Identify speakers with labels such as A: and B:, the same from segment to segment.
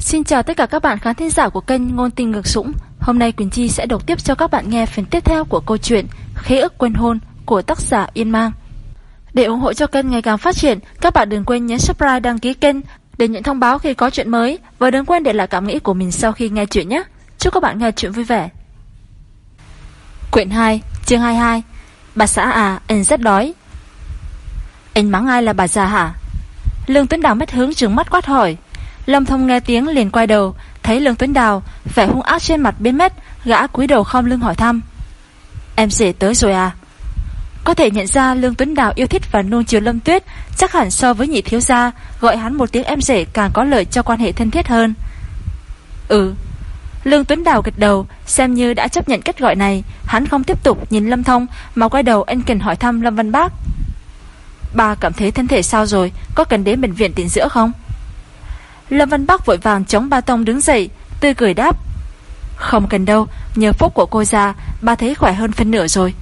A: Xin chào tất cả các bạn khán thính giả của kênh Ngôn Tình Ngược Sũng. Hôm nay Quỳnh Chi sẽ đọc tiếp cho các bạn nghe phần tiếp theo của câu chuyện Khế ức quên hôn của tác giả Yên Mang. Để ủng hộ cho kênh ngày càng phát triển, các bạn đừng quên nhấn subscribe đăng ký kênh để nhận thông báo khi có chuyện mới và đừng quên để lại cảm nghĩ của mình sau khi nghe chuyện nhé. Chúc các bạn nghe chuyện vui vẻ. Quyển 2, chương 22 Bà xã à, anh rất đói. Anh mắng ai là bà già hả? Lương Tuấn Đào mất hướng trừng mắt quát hỏi. Lâm Thông nghe tiếng liền quay đầu, thấy Lương Tuấn Đào, vẻ hung ác trên mặt biến mất, gã cúi đầu khom lưng hỏi thăm. Em rể tới rồi à? Có thể nhận ra Lương Tuấn Đào yêu thích và nuông chiều Lâm Tuyết, chắc hẳn so với nhị thiếu gia, gọi hắn một tiếng em rể càng có lợi cho quan hệ thân thiết hơn. Ừ. Lương Tuấn Đào gật đầu, xem như đã chấp nhận cách gọi này, hắn không tiếp tục nhìn Lâm Thông mà quay đầu anh cần hỏi thăm Lâm Văn Bác. Bà cảm thấy thân thể sao rồi, có cần đến bệnh viện tỉnh giữa không? Lâm Văn Bắc vội vàng chống ba tông đứng dậy, tươi cười đáp. Không cần đâu, nhờ phúc của cô ra, bà thấy khỏe hơn phân nửa rồi.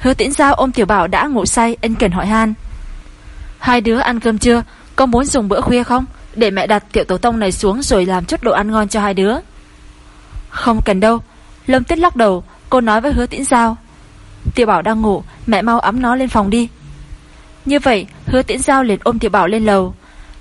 A: Hứa tiễn giao ôm tiểu bảo đã ngủ say, ân cần hỏi han. Hai đứa ăn cơm chưa? Có muốn dùng bữa khuya không? Để mẹ đặt tiểu tổ tông này xuống rồi làm chút đồ ăn ngon cho hai đứa. Không cần đâu. Lâm Tuyết lắc đầu, cô nói với hứa tiễn giao. Tiểu bảo đang ngủ, mẹ mau ấm nó lên phòng đi. Như vậy, hứa tiễn giao liền ôm tiểu bảo lên lầu.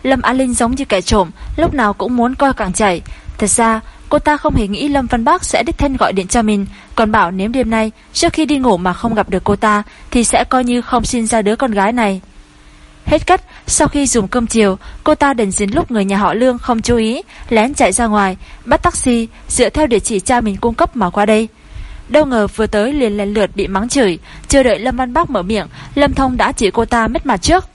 A: Lâm Á Linh giống như kẻ trộm, lúc nào cũng muốn coi càng chảy. Thật ra, cô ta không hề nghĩ Lâm Văn Bắc sẽ đích thân gọi điện cho mình, còn bảo nếu đêm nay, trước khi đi ngủ mà không gặp được cô ta, thì sẽ coi như không xin ra đứa con gái này. Hết cách, sau khi dùng cơm chiều, cô ta đành dính lúc người nhà họ Lương không chú ý, lén chạy ra ngoài, bắt taxi, dựa theo địa chỉ cha mình cung cấp mà qua đây. Đâu ngờ vừa tới liền lần lượt bị mắng chửi, chưa đợi Lâm Văn Bắc mở miệng, Lâm Thông đã chỉ cô ta mất mặt trước.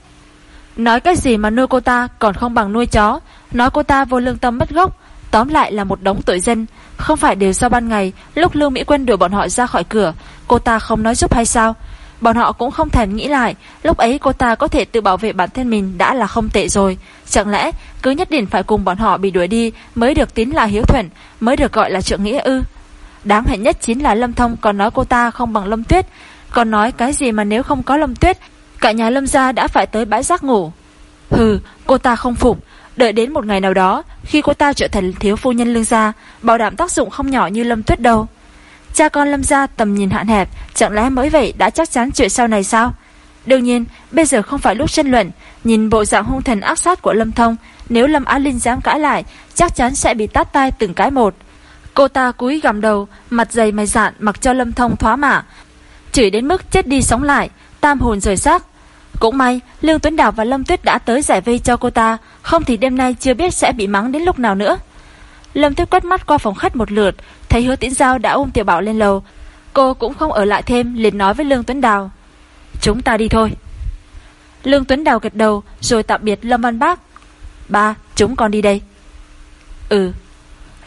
A: Nói cái gì mà nuôi cô ta còn không bằng nuôi chó. Nói cô ta vô lương tâm mất gốc. Tóm lại là một đống tội dân Không phải đều sau ban ngày, Lúc Lưu Mỹ Quân đuổi bọn họ ra khỏi cửa, Cô ta không nói giúp hay sao? Bọn họ cũng không thèm nghĩ lại, Lúc ấy cô ta có thể tự bảo vệ bản thân mình đã là không tệ rồi. Chẳng lẽ cứ nhất định phải cùng bọn họ bị đuổi đi Mới được tín là hiếu thuận, Mới được gọi là trượng nghĩa ư? Đáng hạnh nhất chính là Lâm Thông còn nói cô ta không bằng Lâm Tuyết. Còn nói cái gì mà nếu không có Lâm Tuyết Cả nhà Lâm gia đã phải tới bãi rác ngủ. Hừ, cô ta không phục. Đợi đến một ngày nào đó, Khi cô ta trở thành thiếu phu nhân lương gia, Bảo đảm tác dụng không nhỏ như Lâm Tuyết đâu. Cha con Lâm gia tầm nhìn hạn hẹp, Chẳng lẽ mới vậy đã chắc chắn chuyện sau này sao? Đương nhiên, Bây giờ không phải lúc tranh luận. Nhìn bộ dạng hung thần ác sát của Lâm Thông, Nếu Lâm Á Linh dám cãi lại, Chắc chắn sẽ bị tát tay từng cái một. Cô ta cúi gằm đầu, Mặt dày mày dạn mặc cho Lâm Thông thoá mạ. Chửi đến mức chết đi sống lại Tam hồn rời xác. Cũng may Lương Tuấn Đào và Lâm Tuyết đã tới giải vây cho cô ta Không thì đêm nay chưa biết sẽ bị mắng đến lúc nào nữa. Lâm Tuyết quét mắt qua phòng khách một lượt Thấy hứa tĩnh giao đã ôm tiểu bảo lên lầu. Cô cũng không ở lại thêm liền nói với Lương Tuấn Đào. Chúng ta đi thôi. Lương Tuấn Đào gật đầu Rồi tạm biệt Lâm Văn Bác. Ba, chúng con đi đây. Ừ.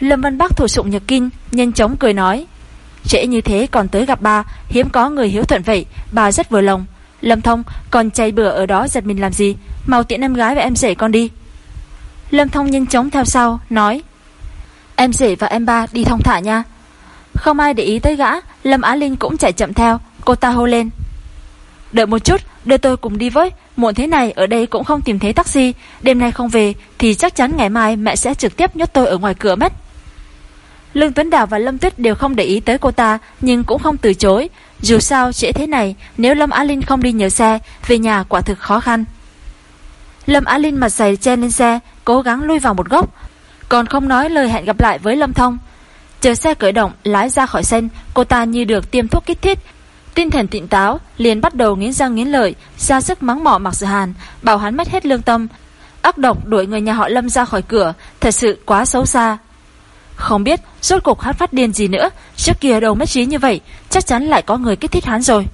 A: Lâm Văn Bác thủ sụng nhật kinh Nhanh chóng cười nói. Trễ như thế còn tới gặp ba. Hiếm có người hiếu thuận vậy. Bà rất vừa lòng. Lâm Thông còn chay bữa ở đó giật mình làm gì? Mau tiện em gái và em rể con đi. Lâm Thông nhanh chóng theo sau, Nói, Em rể và em ba đi thông thả nha. Không ai để ý tới gã, Lâm Á Linh cũng chạy chậm theo. Cô ta hô lên, Đợi một chút, đưa tôi cùng đi với. Muộn thế này, ở đây cũng không tìm thấy taxi. Đêm nay không về, Thì chắc chắn ngày mai mẹ sẽ trực tiếp nhốt tôi ở ngoài cửa mất. Lương Tuấn Đào và Lâm Tuyết đều không để ý tới cô ta, Nhưng cũng không từ chối. Dù sao, trễ thế này, Nếu Lâm Á Linh không đi nhờ xe, Về nhà quả thực khó khăn. Lâm Á Linh mặt dày chen lên xe, Cố gắng lui vào một góc. Còn không nói lời hẹn gặp lại với Lâm Thông. Chờ xe khởi động, lái ra khỏi sân, Cô ta như được tiêm thuốc kích thích. Tinh thần tịnh táo, liền bắt đầu nghiến răng nghiến lợi, ra sức mắng mỏ mặc sự hàn, Bảo hắn mất hết lương tâm. Ác độc đuổi người nhà họ Lâm ra khỏi cửa, Thật sự quá xấu xa không biết rốt cuộc hắn phát điên gì nữa. Trước kia đầu mất trí như vậy, Chắc chắn lại có người kích thích hắn rồi.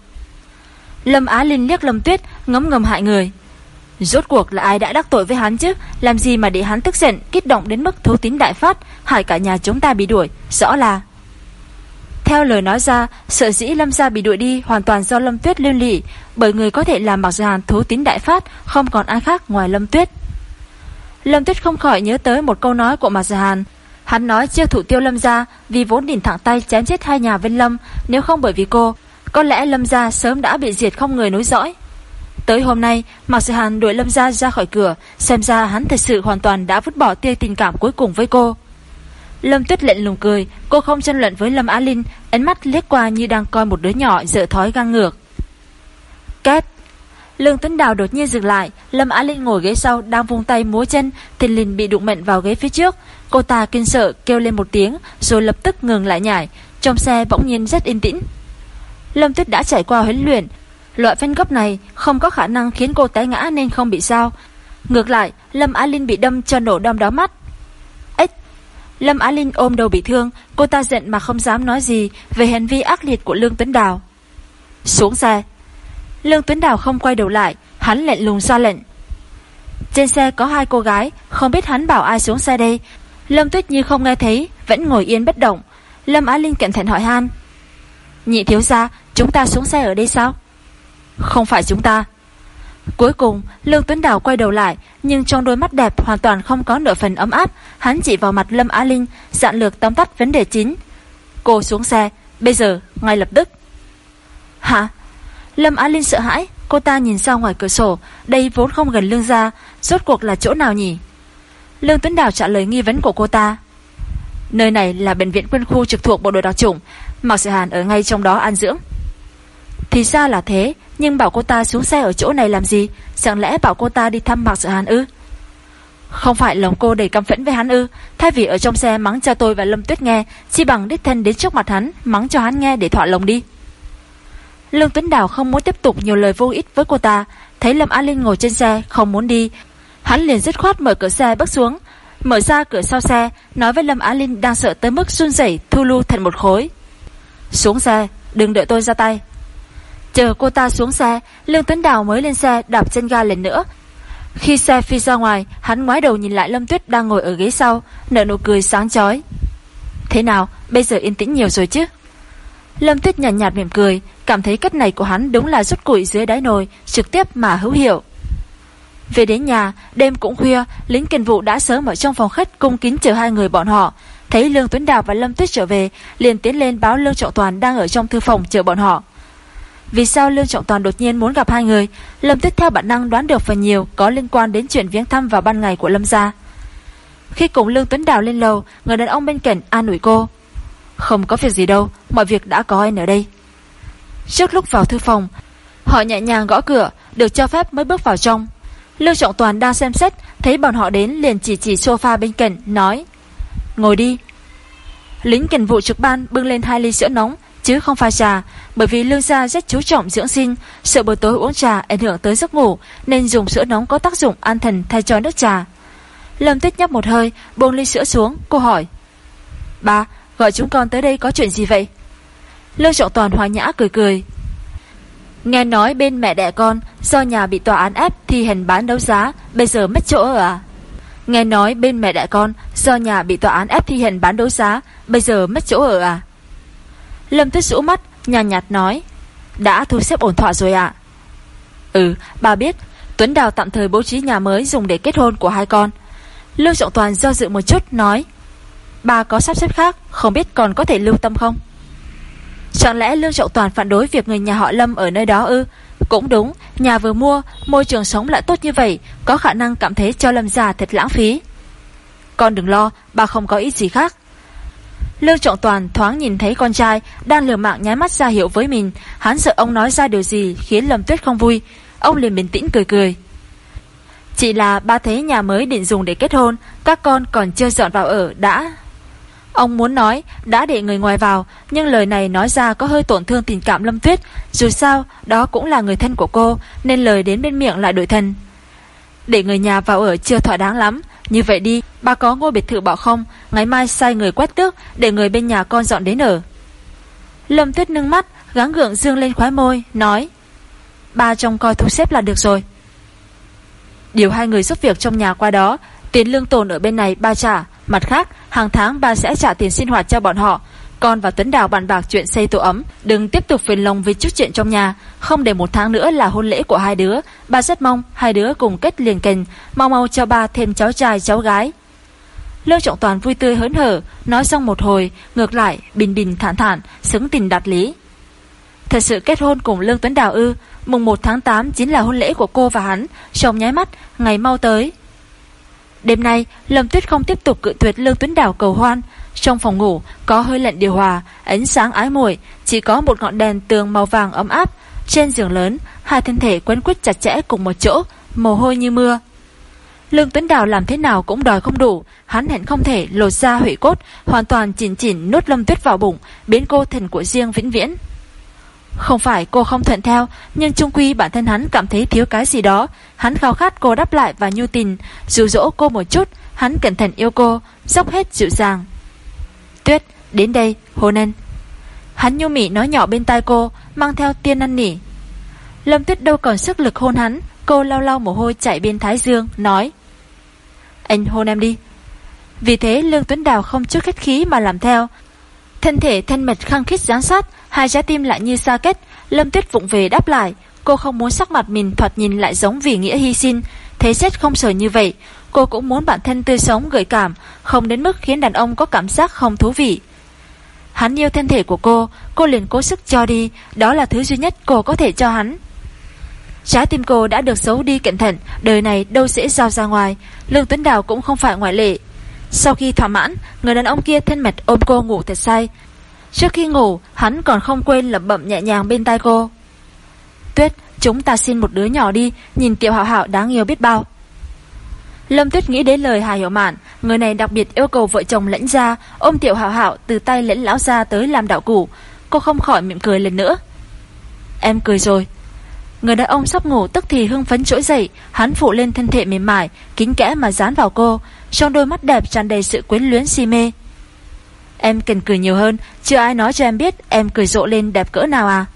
A: Lâm Á Linh liếc Lâm Tuyết, Ngấm ngầm hại người. Rốt cuộc là ai đã đắc tội với hắn chứ? Làm gì mà để hắn tức giận, Kích động đến mức thấu tín đại phát, Hại cả nhà chúng ta bị đuổi? Rõ là. Theo lời nói ra, Sợ dĩ Lâm gia bị đuổi đi Hoàn toàn do Lâm Tuyết lưu lị Bởi người có thể làm mặc Gia Hàn thấu tín đại phát, Không còn ai khác ngoài Lâm Tuyết. Lâm Tuyết không khỏi nhớ tới một câu nói của Mạc Gia Hàn Hắn nói chiêu thủ tiêu Lâm gia vì vốn đỉnh thẳng tay chém chết hai nhà Vân Lâm, nếu không bởi vì cô, có lẽ Lâm gia sớm đã bị diệt không người nối dõi. Tới hôm nay, Mạc Sự Hàn đuổi Lâm Gia ra khỏi cửa, xem ra hắn thật sự hoàn toàn đã vứt bỏ tia tình cảm cuối cùng với cô. Lâm Tuyết lệnh lùng cười, cô không tranh luận với Lâm Á Linh, ánh mắt liếc qua như đang coi một đứa nhỏ dở thói gang ngược. kết Lương Tuấn Đào đột nhiên dừng lại, Lâm Á Linh ngồi ghế sau đang vung tay múa chân, thì liền bị đụng mạnh vào ghế phía trước. Cô ta kinh sợ kêu lên một tiếng, rồi lập tức ngừng lại nhảy, trong xe bỗng nhiên rất yên tĩnh. Lâm Tuyết đã trải qua huấn luyện, loại phanh gấp này không có khả năng khiến cô té ngã nên không bị sao. Ngược lại, Lâm Á Linh bị đâm cho nổ đom đó mắt. Ếch! Lâm Á Linh ôm đầu bị thương, cô ta giận mà không dám nói gì về hành vi ác liệt của Lương Tuấn Đào. Xuống xe! Lương Tuấn Đào không quay đầu lại, hắn lệnh lùng ra lệnh. Trên xe có hai cô gái, không biết hắn bảo ai xuống xe đây. Lâm Tuyết như không nghe thấy, vẫn ngồi yên bất động. Lâm Á Linh cẩn thận hỏi han. Nhị thiếu gia, chúng ta xuống xe ở đây sao? Không phải chúng ta. Cuối cùng, Lương Tuấn Đào quay đầu lại, nhưng trong đôi mắt đẹp hoàn toàn không có nửa phần ấm áp, hắn chỉ vào mặt Lâm Á Linh, dạn lược tóm tắt vấn đề chính. Cô xuống xe, bây giờ, ngay lập tức. Hả? Lâm Á Linh sợ hãi, cô ta nhìn ra ngoài cửa sổ, đây vốn không gần lương gia, rốt cuộc là chỗ nào nhỉ? Lương Tuấn Đào trả lời nghi vấn của cô ta. Nơi này là bệnh viện quân khu trực thuộc bộ đội đặc chủng, Mạc Sự Hàn ở ngay trong đó an dưỡng. Thì ra là thế, nhưng bảo cô ta xuống xe ở chỗ này làm gì? Chẳng lẽ bảo cô ta đi thăm Mạc Sự Hàn ư? Không phải lòng cô đầy căm phẫn với hắn ư Thay vì ở trong xe mắng cho tôi và Lâm Tuyết nghe Chỉ bằng đích thân đến trước mặt hắn Mắng cho hắn nghe để thỏa lòng đi Lương Tuấn Đào không muốn tiếp tục nhiều lời vô ích với cô ta Thấy Lâm Á Linh ngồi trên xe Không muốn đi Hắn liền dứt khoát mở cửa xe bước xuống. Mở ra cửa sau xe Nói với Lâm Á Linh đang sợ tới mức run rẩy Thu lưu thành một khối. Xuống xe đừng đợi tôi ra tay. Chờ cô ta xuống xe Lương Tuấn Đào mới lên xe đạp chân ga lần nữa. Khi xe phi ra ngoài Hắn ngoái đầu nhìn lại Lâm Tuyết đang ngồi ở ghế sau Nở nụ cười sáng chói. Thế nào bây giờ yên tĩnh nhiều rồi chứ? Lâm Tuyết nhàn nhạt, nhạt mỉm cười Cảm thấy cách này của hắn đúng là rút củi dưới đáy nồi Trực tiếp mà hữu hiệu. Về đến nhà, Đêm cũng khuya, Lính kiền vụ đã sớm ở trong phòng khách Cung kính chờ hai người bọn họ. Thấy Lương Tuấn Đào và Lâm Tuyết trở về, liền tiến lên báo Lương Trọng Toàn đang ở trong thư phòng chờ bọn họ. Vì sao Lương Trọng Toàn đột nhiên muốn gặp hai người? Lâm Tuyết theo bản năng đoán được phần nhiều Có liên quan đến chuyện viếng thăm vào ban ngày của Lâm gia. Khi cùng Lương Tuấn Đào lên lầu, Người đàn ông bên cạnh an ủi cô. Không có việc gì đâu, Mọi việc đã có anh ở đây. Trước lúc vào thư phòng, Họ nhẹ nhàng gõ cửa, Được cho phép mới bước vào trong. Lưu Trọng Toàn đang xem xét, Thấy bọn họ đến liền chỉ chỉ sofa bên cạnh, Nói, Ngồi đi Lính cảnh vụ trực ban bưng lên hai ly sữa nóng, Chứ không pha trà, Bởi vì lương gia rất chú trọng dưỡng sinh, Sợ buổi tối uống trà ảnh hưởng tới giấc ngủ, Nên dùng sữa nóng có tác dụng an thần thay cho nước trà Lâm Tuyết nhấp một hơi, Buông ly sữa xuống, Cô hỏi, Ba, gọi chúng con tới đây có chuyện gì vậy Lương Trọng Toàn hòa nhã cười cười. Nghe nói bên mẹ đẻ con do nhà bị tòa án ép thì hành bán đấu giá, bây giờ mất chỗ ở à? Nghe nói bên mẹ đẻ con do nhà bị tòa án ép thi hành bán đấu giá, bây giờ mất chỗ ở à? Lâm Tuyết rũ mắt, nhàn nhạt, nhạt nói, đã thu xếp ổn thỏa rồi ạ. Ừ, bà biết, Tuấn Đào tạm thời bố trí nhà mới dùng để kết hôn của hai con. Lương Trọng Toàn do dự một chút, nói, bà có sắp xếp khác, không biết còn có thể lưu tâm không? Chẳng lẽ Lương Trọng Toàn phản đối việc người nhà họ Lâm ở nơi đó ư? Cũng đúng, nhà vừa mua, môi trường sống lại tốt như vậy, có khả năng cảm thấy cho Lâm già thật lãng phí. Con đừng lo, bà không có ý gì khác. Lương Trọng Toàn thoáng nhìn thấy con trai đang lừa mạng nháy mắt ra hiệu với mình, hắn sợ ông nói ra điều gì khiến Lâm Tuyết không vui. Ông liền bình tĩnh cười cười. Chỉ là ba thấy nhà mới định dùng để kết hôn, các con còn chưa dọn vào ở đã Ông muốn nói, đã để người ngoài vào, Nhưng lời này nói ra có hơi tổn thương tình cảm Lâm Tuyết. Dù sao, đó cũng là người thân của cô, Nên lời đến bên miệng lại đổi thân. Để người nhà vào ở chưa thỏa đáng lắm. Như vậy đi, Bà có ngôi biệt thự bỏ không? Ngày mai sai người quét tước, Để người bên nhà con dọn đến ở. Lâm Tuyết nâng mắt, Gắng gượng dương lên khóe môi, Nói, Ba trông coi thu xếp là được rồi. Điều hai người giúp việc trong nhà qua đó, Tiền lương tồn ở bên này ba trả. Mặt khác hàng tháng ba sẽ trả tiền sinh hoạt cho bọn họ. Con và Tuấn Đào bàn bạc chuyện xây tổ ấm Đừng tiếp tục phiền lòng vì chút chuyện trong nhà. Không để một tháng nữa là hôn lễ của hai đứa. Ba rất mong hai đứa cùng kết liền kình Mau mau cho ba thêm cháu trai cháu gái. Lương Trọng Toàn vui tươi hớn hở Nói xong một hồi Ngược lại bình bình thản thản Xứng tình đạt lý. Thật sự kết hôn cùng Lương Tuấn Đào ư Mùng 1 tháng 8 chính là hôn lễ của cô và hắn. Trong nháy mắt, ngày mau tới Đêm nay, Lâm Tuyết không tiếp tục cự tuyệt Lương Tuấn đảo cầu hoan. Trong phòng ngủ, có hơi lạnh điều hòa Ánh sáng ái muội Chỉ có một ngọn đèn tường màu vàng ấm áp. Trên giường lớn, hai thân thể quấn quýt chặt chẽ cùng một chỗ Mồ hôi như mưa. Lương Tuấn Đào làm thế nào cũng đòi không đủ Hắn hẹn không thể lột ra hủy cốt Hoàn toàn chỉnh chỉnh nuốt Lâm Tuyết vào bụng Biến cô thành của riêng vĩnh viễn. Không phải cô không thuận theo, Nhưng trung quy bản thân hắn cảm thấy thiếu cái gì đó. Hắn khao khát cô đáp lại và nhu tình Dù dỗ cô một chút. Hắn cẩn thận yêu cô, Dốc hết dịu dàng. Tuyết, đến đây hôn ân Hắn nhu mị nói nhỏ bên tai cô, Mang theo tiên năn nỉ. Lâm Tuyết đâu còn sức lực hôn hắn, Cô lau lau mồ hôi chạy bên Thái Dương, Nói. Anh hôn em đi. Vì thế Lương Tuấn Đào không chút khách khí mà làm theo. Thân thể thân mật khăng khít gián sát Hai trái tim lại như xa kết. Lâm Tuyết vụng về đáp lại. Cô không muốn sắc mặt mình thoạt nhìn lại giống vì nghĩa hy sinh. Thế chết không sờ như vậy. Cô cũng muốn bản thân tươi sống, gợi cảm. Không đến mức khiến đàn ông có cảm giác không thú vị. Hắn yêu thân thể của cô. Cô liền cố sức cho đi. Đó là thứ duy nhất cô có thể cho hắn. Trái tim cô đã được xấu đi cẩn thận. Đời này đâu sẽ giao ra ngoài. Lương Tuấn Đào cũng không phải ngoại lệ. Sau khi thỏa mãn, Người đàn ông kia thân mật ôm cô ngủ thật say. Trước khi ngủ, Hắn còn không quên lẩm bẩm nhẹ nhàng bên tai cô. Tuyết, Chúng ta xin một đứa nhỏ đi, Nhìn Tiểu Hảo Hảo đáng yêu biết bao. Lâm Tuyết nghĩ đến lời Hà Hiểu Mạn, Người này đặc biệt yêu cầu vợ chồng lãnh ra Ôm Tiểu Hảo Hảo từ tay lãnh lão ra tới làm đạo củ Cô không khỏi mỉm cười lần nữa. Em cười rồi. Người đàn ông sắp ngủ tức thì hưng phấn trỗi dậy, Hắn phụ lên thân thể mềm mại Kính kẽ mà dán vào cô, Trong đôi mắt đẹp tràn đầy sự quyến luyến si mê. Em cần cười nhiều hơn. Chưa ai nói cho em biết em cười rộ lên đẹp cỡ nào à?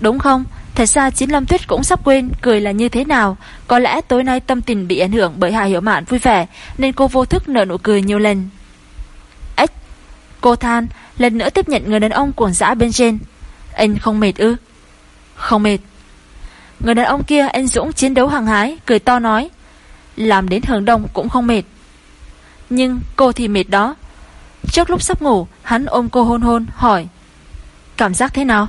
A: Đúng không? Thật ra chín Lâm Tuyết cũng sắp quên Cười là như thế nào. Có lẽ tối nay tâm tình bị ảnh hưởng bởi Hà Hiểu Mạn vui vẻ, Nên cô vô thức nở nụ cười nhiều lần. Ếch Cô than, Lần nữa tiếp nhận người đàn ông cuồng dã bên trên. Anh không mệt ư? Không mệt. Người đàn ông kia, anh Dũng, chiến đấu hăng hái, Cười to nói. Làm đến hướng đông cũng không mệt. Nhưng cô thì mệt đó. Trước lúc sắp ngủ, Hắn ôm cô hôn hôn, hỏi, Cảm giác thế nào?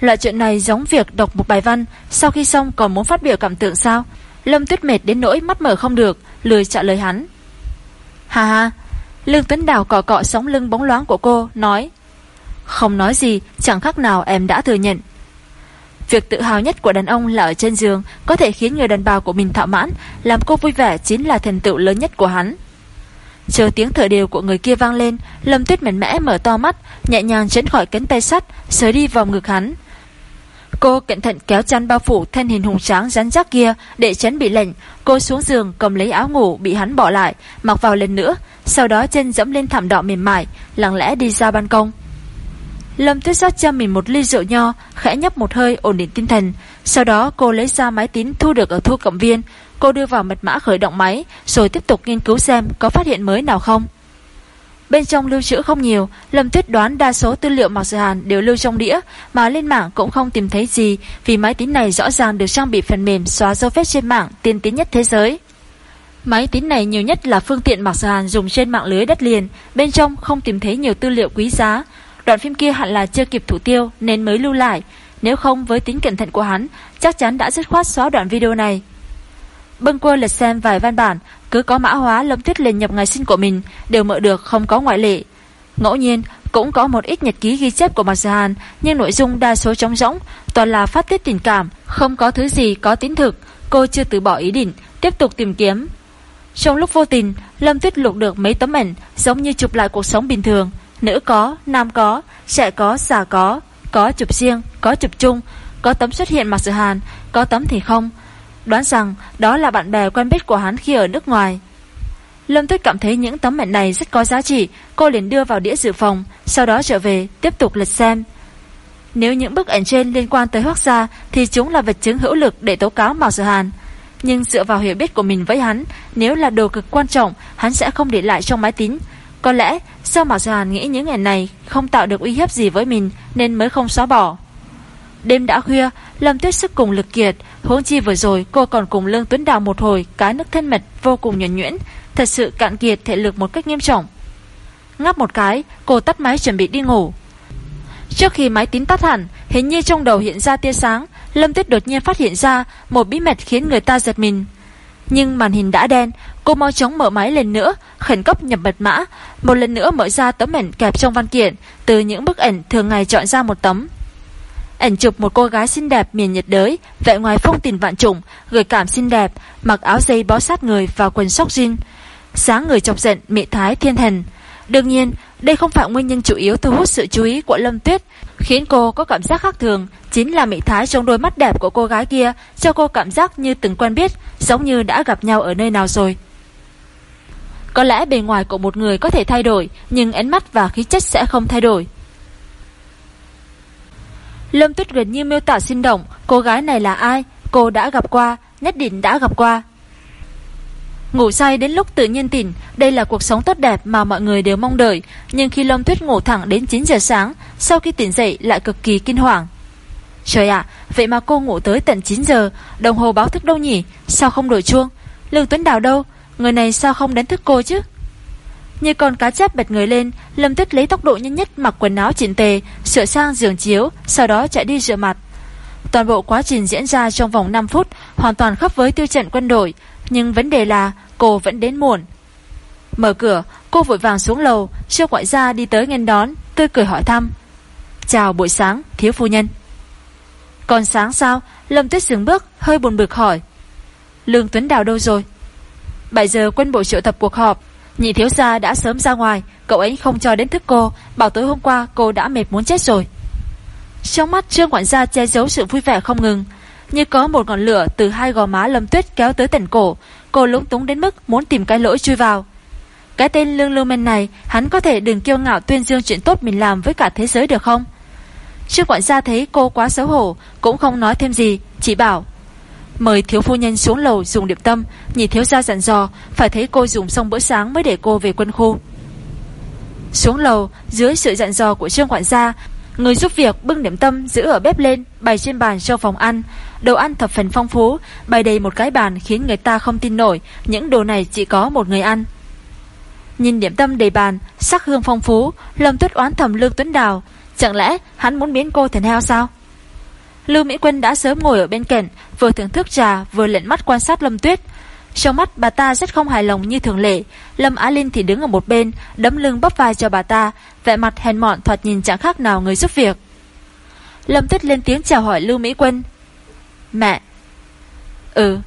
A: Loại chuyện này giống việc đọc một bài văn, Sau khi xong còn muốn phát biểu cảm tưởng sao? Lâm tuyết mệt đến nỗi mắt mở không được, Lười trả lời hắn. Hà hà Lương Tuấn Đào cọ cọ sóng lưng bóng loáng của cô, Nói, Không nói gì, chẳng khác nào em đã thừa nhận. Việc tự hào nhất của đàn ông là ở trên giường, Có thể khiến người đàn bà của mình thạo mãn, Làm cô vui vẻ chính là thành tựu lớn nhất của hắn. Chờ tiếng thở đều của người kia vang lên Lâm tuyết mạnh mẽ mở to mắt Nhẹ nhàng tránh khỏi cánh tay sắt Sới đi vào ngực hắn Cô cẩn thận kéo chăn bao phủ thân hình hùng tráng rắn rắc kia để tránh bị lạnh. Cô xuống giường cầm lấy áo ngủ bị hắn bỏ lại, mặc vào lần nữa, sau đó chân dẫm lên thảm đỏ mềm mại, lặng lẽ đi ra ban công. Lâm Tuyết rót cho mình một ly rượu nho, khẽ nhấp một hơi ổn định tinh thần. Sau đó cô lấy ra máy tính thu được ở thu cộng viên. Cô đưa vào mật mã khởi động máy, rồi tiếp tục nghiên cứu xem có phát hiện mới nào không. Bên trong lưu trữ không nhiều, Lâm Tuyết đoán đa số tư liệu Mạc Sự Hàn đều lưu trong đĩa, mà lên mạng cũng không tìm thấy gì, vì máy tính này rõ ràng được trang bị phần mềm xóa dấu vết trên mạng tiên tiến nhất thế giới. Máy tính này nhiều nhất là phương tiện Mạc Sự Hàn dùng trên mạng lưới đất liền, bên trong không tìm thấy nhiều tư liệu quý giá, Đoạn phim kia hẳn là chưa kịp thủ tiêu nên mới lưu lại. Nếu không với tính cẩn thận của hắn, chắc chắn đã dứt khoát xóa đoạn video này. Bâng quơ lật xem vài văn bản, cứ có mã hóa Lâm Tuyết liền nhập ngày sinh của mình, đều mở được không có ngoại lệ. Ngẫu nhiên, cũng có một ít nhật ký ghi chép của Mạc Gia Hàn, nhưng nội dung đa số trống rỗng, toàn là phát tiết tình cảm, không có thứ gì có tín thực. Cô chưa từ bỏ ý định, tiếp tục tìm kiếm. Trong lúc vô tình, Lâm Tuyết lục được mấy tấm ảnh giống như chụp lại cuộc sống bình thường. Nữ có, nam có, trẻ có, già có, có chụp riêng, có chụp chung, có tấm xuất hiện mặc sự hàn, có tấm thì không. Đoán rằng đó là bạn bè quen biết của hắn khi ở nước ngoài. Lâm Tuyết cảm thấy những tấm ảnh này rất có giá trị, cô liền đưa vào đĩa dự phòng, sau đó trở về, tiếp tục lật xem. Nếu những bức ảnh trên liên quan tới Hoác Gia thì chúng là vật chứng hữu lực để tố cáo Mạc Sự Hàn. Nhưng dựa vào hiểu biết của mình với hắn, nếu là đồ cực quan trọng, hắn sẽ không để lại trong máy tính, có lẽ do Mạc Hàn nghĩ những ngày này không tạo được uy hiếp gì với mình nên mới không xóa bỏ. Đêm đã khuya, Lâm Tuyết sức cùng lực kiệt, huống chi vừa rồi cô còn cùng Lương Tuấn Đào một hồi cái nước thân mật vô cùng nhuẩn nhuyễn, thật sự cạn kiệt thể lực một cách nghiêm trọng. Ngáp một cái, cô tắt máy chuẩn bị đi ngủ. Trước khi máy tính tắt hẳn, hình như trong đầu hiện ra tia sáng, Lâm Tuyết đột nhiên phát hiện ra một bí mật khiến người ta giật mình. Nhưng màn hình đã đen, cô mau chóng mở máy lên nữa, khẩn cấp nhập mật mã, một lần nữa mở ra tấm ảnh kẹp trong văn kiện, từ những bức ảnh thường ngày chọn ra một tấm. Ảnh chụp một cô gái xinh đẹp miền nhiệt đới, vẻ ngoài phong tình vạn trùng, gợi cảm xinh đẹp, mặc áo dây bó sát người và quần sóc jean. Sáng người chọc giận, mị thái thiên thần. Đương nhiên, đây không phải nguyên nhân chủ yếu thu hút sự chú ý của Lâm Tuyết, khiến cô có cảm giác khác thường, chính là mị thái trong đôi mắt đẹp của cô gái kia, cho cô cảm giác như từng quen biết, giống như đã gặp nhau ở nơi nào rồi. Có lẽ bề ngoài của một người có thể thay đổi, nhưng ánh mắt và khí chất sẽ không thay đổi. Lâm Tuyết gần như miêu tả sinh động, cô gái này là ai, cô đã gặp qua, nhất định đã gặp qua. Ngủ say đến lúc tự nhiên tỉnh, đây là cuộc sống tốt đẹp mà mọi người đều mong đợi, nhưng khi Lâm Tuyết ngủ thẳng đến 9 giờ sáng, sau khi tỉnh dậy lại cực kỳ kinh hoàng. Trời ạ, vậy mà cô ngủ tới tận 9 giờ, đồng hồ báo thức đâu nhỉ, sao không đổi chuông? Lương Tuấn Đào đâu, người này sao không đánh thức cô chứ? Như con cá chép bật người lên, Lâm Tuyết lấy tốc độ nhanh nhất mặc quần áo chỉnh tề, sửa sang giường chiếu, sau đó chạy đi rửa mặt. Toàn bộ quá trình diễn ra trong vòng 5 phút, hoàn toàn khớp với tiêu trận quân đội, nhưng vấn đề là cô vẫn đến muộn. Mở cửa, cô vội vàng xuống lầu, siêu ngoại gia đi tới nghênh đón, tươi cười hỏi thăm. Chào buổi sáng, thiếu phu nhân. Còn sáng sao? Lâm Tuyết dừng bước, hơi buồn bực hỏi. Lương Tuấn Đào đâu rồi? 7 giờ quân bộ triệu tập cuộc họp, Nhị thiếu gia đã sớm ra ngoài Cậu ấy không cho đến thức cô Bảo tối hôm qua cô đã mệt muốn chết rồi. Trong mắt trương quản gia che giấu sự vui vẻ không ngừng Như có một ngọn lửa từ hai gò má lâm tuyết kéo tới tận cổ Cô lúng túng đến mức muốn tìm cái lỗi chui vào. Cái tên lương lưu men này Hắn có thể đừng kiêu ngạo tuyên dương chuyện tốt mình làm với cả thế giới được không? Trương quản gia thấy cô quá xấu hổ Cũng không nói thêm gì Chỉ bảo Mời thiếu phu nhân xuống lầu dùng điểm tâm. Nhìn thiếu gia dặn dò, Phải thấy cô dùng xong bữa sáng mới để cô về quân khu. Xuống lầu, Dưới sự dặn dò của trương quản gia, Người giúp việc bưng điểm tâm giữ ở bếp lên, Bày trên bàn cho phòng ăn. Đồ ăn thập phần phong phú, Bày đầy một cái bàn khiến người ta không tin nổi. Những đồ này chỉ có một người ăn. Nhìn điểm tâm đầy bàn, Sắc hương phong phú, Lâm tuyết oán thầm Lương Tuấn Đào. Chẳng lẽ hắn muốn biến cô thành heo sao? Lưu Mỹ Quân đã sớm ngồi ở bên cạnh, vừa thưởng thức trà vừa lệnh mắt quan sát Lâm Tuyết. Trong mắt bà ta rất không hài lòng như thường lệ, Lâm Á Linh thì đứng ở một bên, đấm lưng bóp vai cho bà ta, vẻ mặt hèn mọn thoạt nhìn chẳng khác nào người giúp việc. Lâm Tuyết lên tiếng chào hỏi Lưu Mỹ Quân. Mẹ. Ừ.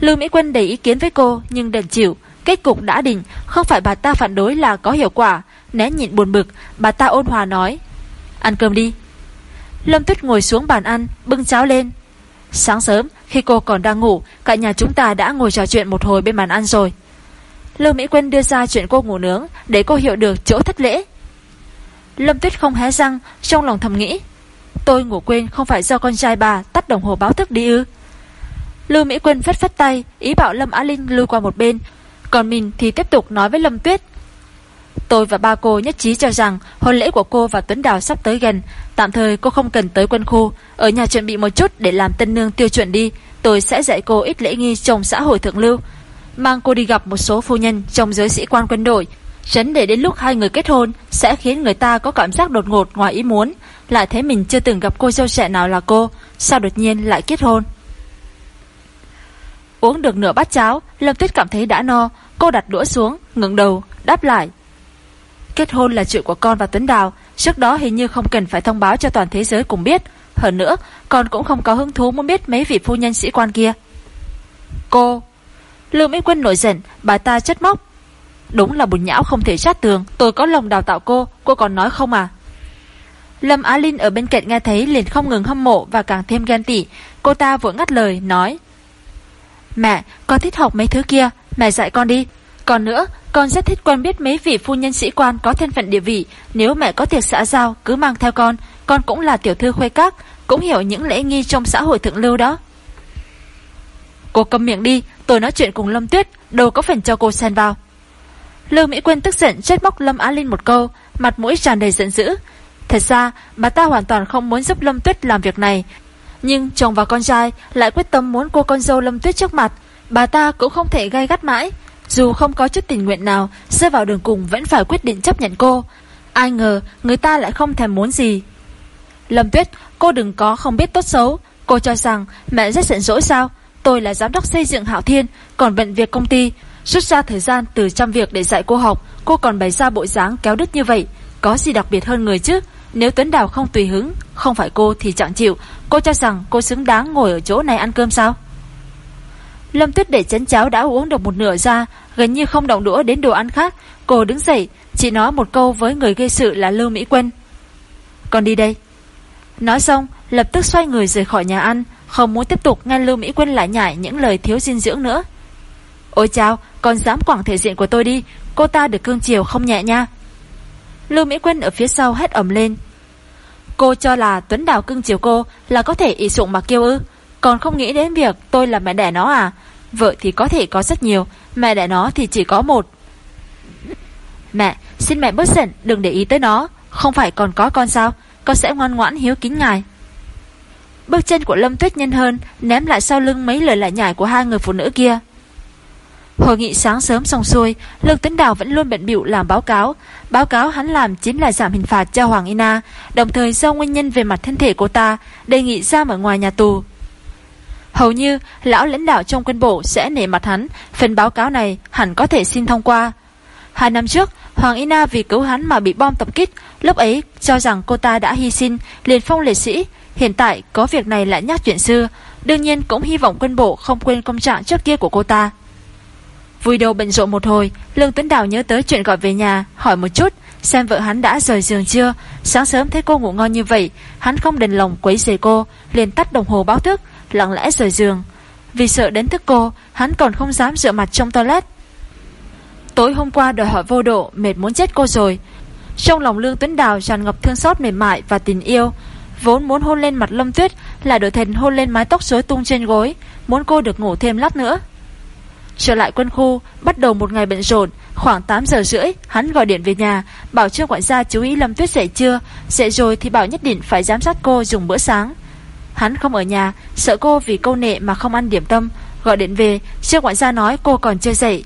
A: Lưu Mỹ Quân đầy ý kiến với cô nhưng đành chịu, kết cục đã định, không phải bà ta phản đối là có hiệu quả, né nhịn buồn bực, bà ta ôn hòa nói. Ăn cơm đi. Lâm Tuyết ngồi xuống bàn ăn, bưng cháo lên. Sáng sớm, khi cô còn đang ngủ, cả nhà chúng ta đã ngồi trò chuyện một hồi bên bàn ăn rồi. Lưu Mỹ Quân đưa ra chuyện cô ngủ nướng, để cô hiểu được chỗ thất lễ. Lâm Tuyết không hé răng, trong lòng thầm nghĩ. Tôi ngủ quên không phải do con trai bà tắt đồng hồ báo thức đi ư. Lưu Mỹ Quân phất phất tay, ý bảo Lâm Á Linh lưu qua một bên. Còn mình thì tiếp tục nói với Lâm Tuyết. Tôi và ba cô nhất trí cho rằng hôn lễ của cô và Tuấn Đào sắp tới gần. Tạm thời cô không cần tới quân khu, ở nhà chuẩn bị một chút để làm tân nương tiêu chuẩn đi. Tôi sẽ dạy cô ít lễ nghi trong xã hội thượng lưu. Mang cô đi gặp một số phu nhân trong giới sĩ quan quân đội. Tránh để đến lúc hai người kết hôn sẽ khiến người ta có cảm giác đột ngột ngoài ý muốn. Lại thấy mình chưa từng gặp cô dâu trẻ nào là cô, sao đột nhiên lại kết hôn. Uống được nửa bát cháo, Lâm Tuyết cảm thấy đã no. Cô đặt đũa xuống, ngẩng đầu, đáp lại. Kết hôn là chuyện của con và Tuấn Đào. Trước đó hình như không cần phải thông báo cho toàn thế giới cùng biết. Hơn nữa, Con cũng không có hứng thú muốn biết mấy vị phu nhân sĩ quan kia. Cô, Lưu Mỹ Quân nổi giận, Bà ta chất móc Đúng là bùn nhão không thể sát tường, Tôi có lòng đào tạo cô Cô còn nói không à? Lâm Á Linh ở bên cạnh nghe thấy liền không ngừng hâm mộ Và càng thêm ghen tị. Cô ta vội ngắt lời, nói, Mẹ, con thích học mấy thứ kia, Mẹ dạy con đi. Còn nữa con rất thích quen biết mấy vị phu nhân sĩ quan có thân phận địa vị. Nếu mẹ có tiệc xã giao, cứ mang theo con. Con cũng là tiểu thư khuê các, cũng hiểu những lễ nghi trong xã hội thượng lưu đó. Cô cầm miệng đi, tôi nói chuyện cùng Lâm Tuyết, đâu có phần cho cô xen vào. Lưu Mỹ Quyên tức giận chết móc Lâm Á Linh một câu, mặt mũi tràn đầy giận dữ. Thật ra, bà ta hoàn toàn không muốn giúp Lâm Tuyết làm việc này. Nhưng chồng và con trai lại quyết tâm muốn cô con dâu Lâm Tuyết trước mặt. Bà ta cũng không thể gai gắt mãi. Dù không có chút tình nguyện nào, rơi vào đường cùng vẫn phải quyết định chấp nhận cô. Ai ngờ, người ta lại không thèm muốn gì. Lâm Tuyết, cô đừng có không biết tốt xấu. Cô cho rằng mẹ rất giận dỗi sao? Tôi là giám đốc xây dựng Hạo Thiên, còn bận việc công ty. Rút ra thời gian từ trăm việc để dạy cô học, cô còn bày ra bộ dáng kéo đứt như vậy. Có gì đặc biệt hơn người chứ? Nếu Tuấn Đào không tùy hứng, không phải cô thì chẳng chịu. Cô cho rằng cô xứng đáng ngồi ở chỗ này ăn cơm sao? Lâm Tuyết để chén cháo đã uống được một nửa ra, gần như không động đũa đến đồ ăn khác. Cô đứng dậy, chỉ nói một câu với người gây sự là Lưu Mỹ Quân. Con đi đây. Nói xong, lập tức xoay người rời khỏi nhà ăn, không muốn tiếp tục nghe Lưu Mỹ Quân lại nhảy những lời thiếu dinh dưỡng nữa. Ôi chào, con dám quảng thể diện của tôi đi, cô ta được cương chiều không nhẹ nha. Lưu Mỹ Quân ở phía sau hét ẩm lên. Cô cho là Tuấn Đào cưng chiều cô là có thể ỷ sụng mà kêu ư. Còn không nghĩ đến việc tôi là mẹ đẻ nó à. Vợ thì có thể có rất nhiều, mẹ đã nó thì chỉ có một. Mẹ, xin mẹ bớt giận, đừng để ý tới nó. Không phải còn có con sao, con sẽ ngoan ngoãn hiếu kính ngài. Bước chân của Lâm Tuyết nhanh hơn, ném lại sau lưng mấy lời lại nhải của hai người phụ nữ kia. Hội nghị sáng sớm xong xuôi, Lương Tấn Đào vẫn luôn bận bịu làm báo cáo. Báo cáo hắn làm chính là giảm hình phạt cho Hoàng Ina, đồng thời do nguyên nhân về mặt thân thể cô ta, đề nghị ra ở ngoài nhà tù. Hầu như, lão lãnh đạo trong quân bộ sẽ nể mặt hắn, phần báo cáo này hẳn có thể xin thông qua. Hai năm trước, Hoàng Ina vì cứu hắn mà bị bom tập kích, lúc ấy cho rằng cô ta đã hy sinh, liền phong liệt sĩ. Hiện tại có việc này lại nhắc chuyện xưa, đương nhiên cũng hy vọng quân bộ không quên công trạng trước kia của cô ta. Vui đầu bận rộn một hồi, Lương Tuấn Đào nhớ tới chuyện gọi về nhà, hỏi một chút, xem vợ hắn đã rời giường chưa. Sáng sớm thấy cô ngủ ngon như vậy, hắn không đền lòng quấy rầy cô, liền tắt đồng hồ báo thức, lặng lẽ rời giường. Vì sợ đến thức cô, hắn còn không dám rửa mặt trong toilet. Tối hôm qua đòi hỏi vô độ, mệt muốn chết cô rồi. Trong lòng Lương Tuấn Đào tràn ngập thương xót mềm mại và tình yêu. Vốn muốn hôn lên mặt Lâm Tuyết, lại đổi thành hôn lên mái tóc rối tung trên gối, muốn cô được ngủ thêm lát nữa. Trở lại quân khu, bắt đầu một ngày bận rộn, khoảng 8 giờ rưỡi, hắn gọi điện về nhà, bảo Trương quản gia chú ý Lâm Tuyết dậy chưa, dậy rồi thì bảo nhất định phải giám sát cô dùng bữa sáng. Hắn không ở nhà, sợ cô vì câu nệ mà không ăn điểm tâm, gọi điện về, Trương quản gia nói cô còn chưa dậy.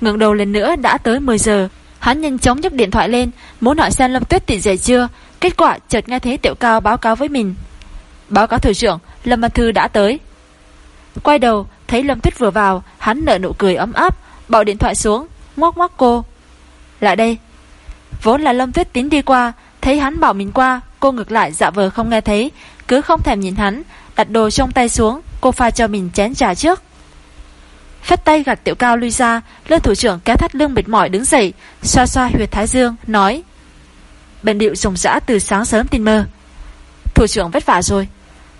A: Ngừng đầu lần nữa đã tới 10 giờ, hắn nhanh chóng nhấc điện thoại lên, muốn hỏi xem Lâm Tuyết tỉnh dậy chưa, kết quả chợt nghe thấy Tiểu Cao báo cáo với mình. Báo cáo thủ trưởng, Lâm Văn Thư đã tới. Quay đầu, Thấy Lâm Tuyết vừa vào, hắn nở nụ cười ấm áp, bỏ điện thoại xuống, ngoắc ngoắc cô. Lại đây. Vốn là Lâm Tuyết tiến đi qua, thấy hắn bảo mình qua, cô ngược lại dạ vờ không nghe thấy, cứ không thèm nhìn hắn, đặt đồ trong tay xuống, cô pha cho mình chén trà trước. Phất tay gạt tiểu cao lui ra, lương thủ trưởng kéo thắt lưng mệt mỏi đứng dậy, xoa xoa huyệt thái dương, nói. bệnh điệu rồng rã từ sáng sớm tin mơ. Thủ trưởng vất vả rồi.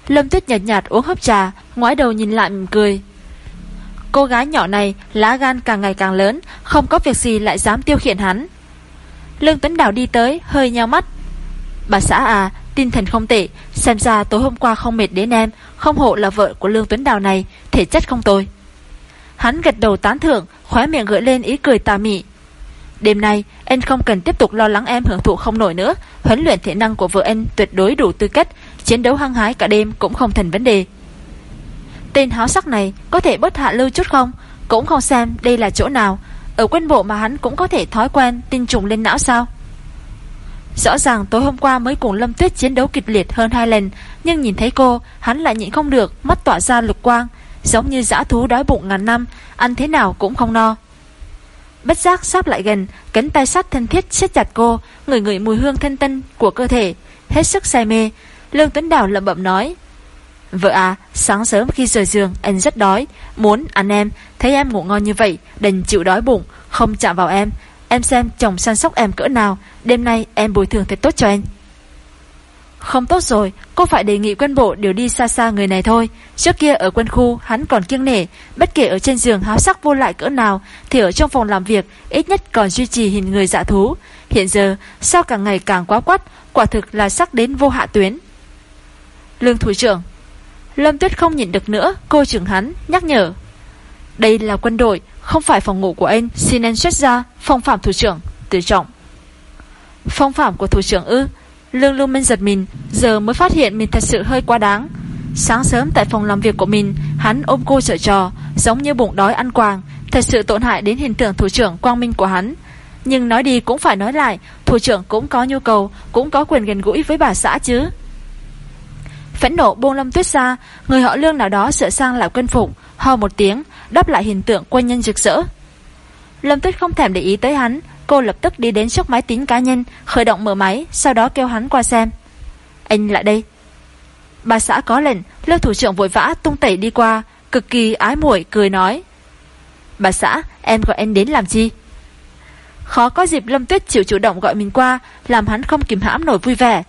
A: Lâm Tuyết nhạt nhạt uống hấp trà, ngoái đầu nhìn lại mỉm cười, Cô gái nhỏ này lá gan càng ngày càng lớn Không có việc gì lại dám tiêu khiển hắn Lương Tuấn Đào đi tới Hơi nheo mắt Bà xã à tinh thần không tệ. Xem ra tối hôm qua không mệt đến em. Không hộ là vợ của Lương Tuấn Đào này. Thể chất không tồi. Hắn gật đầu tán thưởng, Khóe miệng gợi lên ý cười tà mị. Đêm nay, anh không cần tiếp tục lo lắng em hưởng thụ không nổi nữa. Huấn luyện thể năng của vợ anh tuyệt đối đủ tư cách. Chiến đấu hăng hái cả đêm cũng không thành vấn đề. Tên háo sắc này có thể bớt hạ lưu chút không? Cũng không xem đây là chỗ nào. Ở quân bộ mà hắn cũng có thể thói quen, Tinh trùng lên não sao? Rõ ràng tối hôm qua mới cùng Lâm Tuyết chiến đấu kịch liệt hơn hai lần Nhưng nhìn thấy cô Hắn lại nhịn không được Mắt tỏa ra lục quang Giống như dã thú đói bụng ngàn năm Ăn thế nào cũng không no Bất giác sáp lại gần Cánh tay sắt thân thiết siết chặt cô Người người mùi hương thân tân của cơ thể Hết sức say mê Lương Tuấn Đào lẩm bẩm nói Vợ à, sáng sớm khi rời giường anh rất đói, muốn ăn em, thấy em ngủ ngon như vậy, đành chịu đói bụng, không chạm vào em. Em xem chồng săn sóc em cỡ nào, đêm nay em bồi thường thật tốt cho anh. Không tốt rồi, cô phải đề nghị quân bộ điều đi xa xa người này thôi. Trước kia ở quân khu, hắn còn kiêng nể, bất kể ở trên giường háo sắc vô lại cỡ nào, thì ở trong phòng làm việc, ít nhất còn duy trì hình người dạ thú. Hiện giờ, sao càng ngày càng quá quắt, quả thực là sắc đến vô hạ tuyến. Lương thủ trưởng, Lâm Tuyết không nhìn được nữa, cô trưởng hắn, nhắc nhở. Đây là quân đội, không phải phòng ngủ của anh, xin anh xuất ra, phong phạm thủ trưởng, tự trọng. Phong phạm của thủ trưởng ư, Lương Lưu Minh giật mình, giờ mới phát hiện mình thật sự hơi quá đáng. Sáng sớm tại phòng làm việc của mình, hắn ôm cô sợ trò, giống như bụng đói ăn quàng, thật sự tổn hại đến hình tượng thủ trưởng quang minh của hắn. Nhưng nói đi cũng phải nói lại, thủ trưởng cũng có nhu cầu, cũng có quyền gần gũi với bà xã chứ. Phẫn nộ buông Lâm Tuyết ra, người họ Lương nào đó sửa sang lại quân phục, ho một tiếng, đáp lại hình tượng quân nhân rực rỡ. Lâm Tuyết không thèm để ý tới hắn, cô lập tức đi đến trước máy tính cá nhân, khởi động mở máy, sau đó kêu hắn qua xem. Anh lại đây. Bà xã có lệnh, Lưu thủ trưởng vội vã tung tẩy đi qua, cực kỳ ái muội cười nói. Bà xã, em gọi anh đến làm chi? Khó có dịp Lâm Tuyết chịu chủ động gọi mình qua, làm hắn không kìm hãm nổi vui vẻ.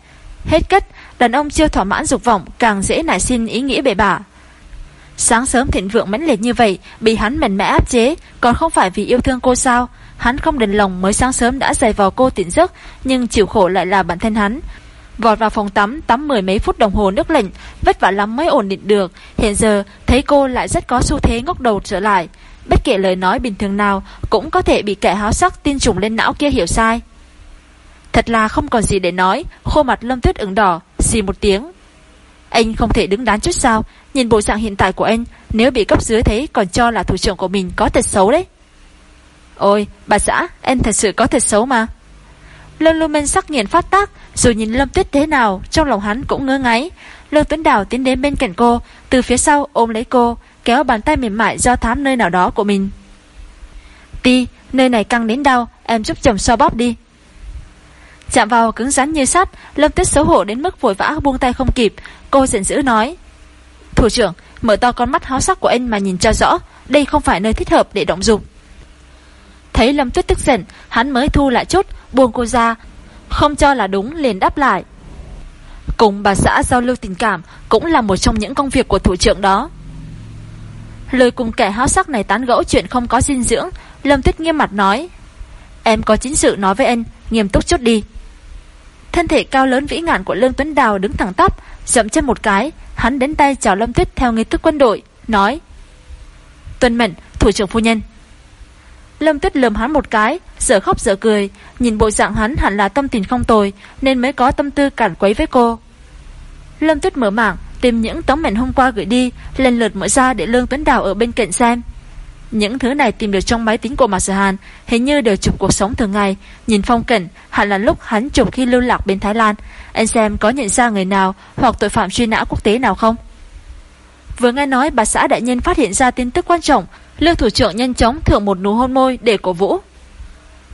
A: Hết cách, đàn ông chưa thỏa mãn dục vọng càng dễ nảy sinh ý nghĩa bể bả. Sáng sớm thịnh vượng mãnh liệt như vậy, bị hắn mạnh mẽ áp chế, còn không phải vì yêu thương cô sao? Hắn không đền lòng mới sáng sớm đã dày vào cô tỉnh giấc, nhưng chịu khổ lại là bản thân hắn. Vọt vào phòng tắm, tắm mười mấy phút đồng hồ nước lạnh, vất vả lắm mới ổn định được. Hiện giờ, thấy cô lại rất có xu thế ngốc đầu trở lại. Bất kể lời nói bình thường nào, cũng có thể bị kẻ háo sắc tin trùng lên não kia hiểu sai. Thật là không còn gì để nói, khô mặt lâm tuyết ửng đỏ, xì một tiếng. Anh không thể đứng đắn chút sao, nhìn bộ dạng hiện tại của anh, nếu bị cấp dưới thấy còn cho là thủ trưởng của mình có thật xấu đấy. Ôi, bà xã, em thật sự có thật xấu mà. Lương Lưu Minh sắc nghiền phát tác, dù nhìn Lâm Tuyết thế nào, trong lòng hắn cũng ngơ ngáy. Lương Tuấn Đào tiến đến bên cạnh cô, từ phía sau ôm lấy cô, kéo bàn tay mềm mại do thám nơi nào đó của mình. Ti, nơi này căng đến đau, em giúp chồng so bóp đi. Chạm vào cứng rắn như sắt, Lâm Tuyết xấu hổ đến mức vội vã buông tay không kịp, cô giận dữ nói: "Thủ trưởng, mở to con mắt háo sắc của anh mà nhìn cho rõ, đây không phải nơi thích hợp để động dục." Thấy Lâm Tuyết tức giận, hắn mới thu lại chút, buông cô ra, không cho là đúng liền đáp lại. Cùng bà xã giao lưu tình cảm cũng là một trong những công việc của thủ trưởng đó. Lời cùng kẻ háo sắc này tán gẫu chuyện không có dinh dưỡng, Lâm Tuyết nghiêm mặt nói. Em có chính sự nói với anh, nghiêm túc chút đi. Thân thể cao lớn vĩ ngạn của Lương Tuấn Đào đứng thẳng tắp, dậm chân một cái, hắn đến tay chào Lâm Tuyết theo nghi thức quân đội, nói. Tuân mệnh, thủ trưởng phu nhân. Lâm Tuyết lườm hắn một cái, giờ khóc giờ cười, nhìn bộ dạng hắn hẳn là tâm tình không tồi, nên mới có tâm tư cản quấy với cô. Lâm Tuyết mở mạng, tìm những tấm mệnh hôm qua gửi đi, lần lượt mở ra để Lương Tuấn Đào ở bên cạnh xem. Những thứ này tìm được trong máy tính của Mạc Sở Hàn, hình như đều chụp cuộc sống thường ngày, nhìn phong cảnh, hẳn là lúc hắn chụp khi lưu lạc bên Thái Lan. Anh xem có nhận ra người nào hoặc tội phạm truy nã quốc tế nào không? Vừa nghe nói bà xã đại nhân phát hiện ra tin tức quan trọng, Lương thủ trưởng nhanh chóng thưởng một nụ hôn môi để cổ vũ.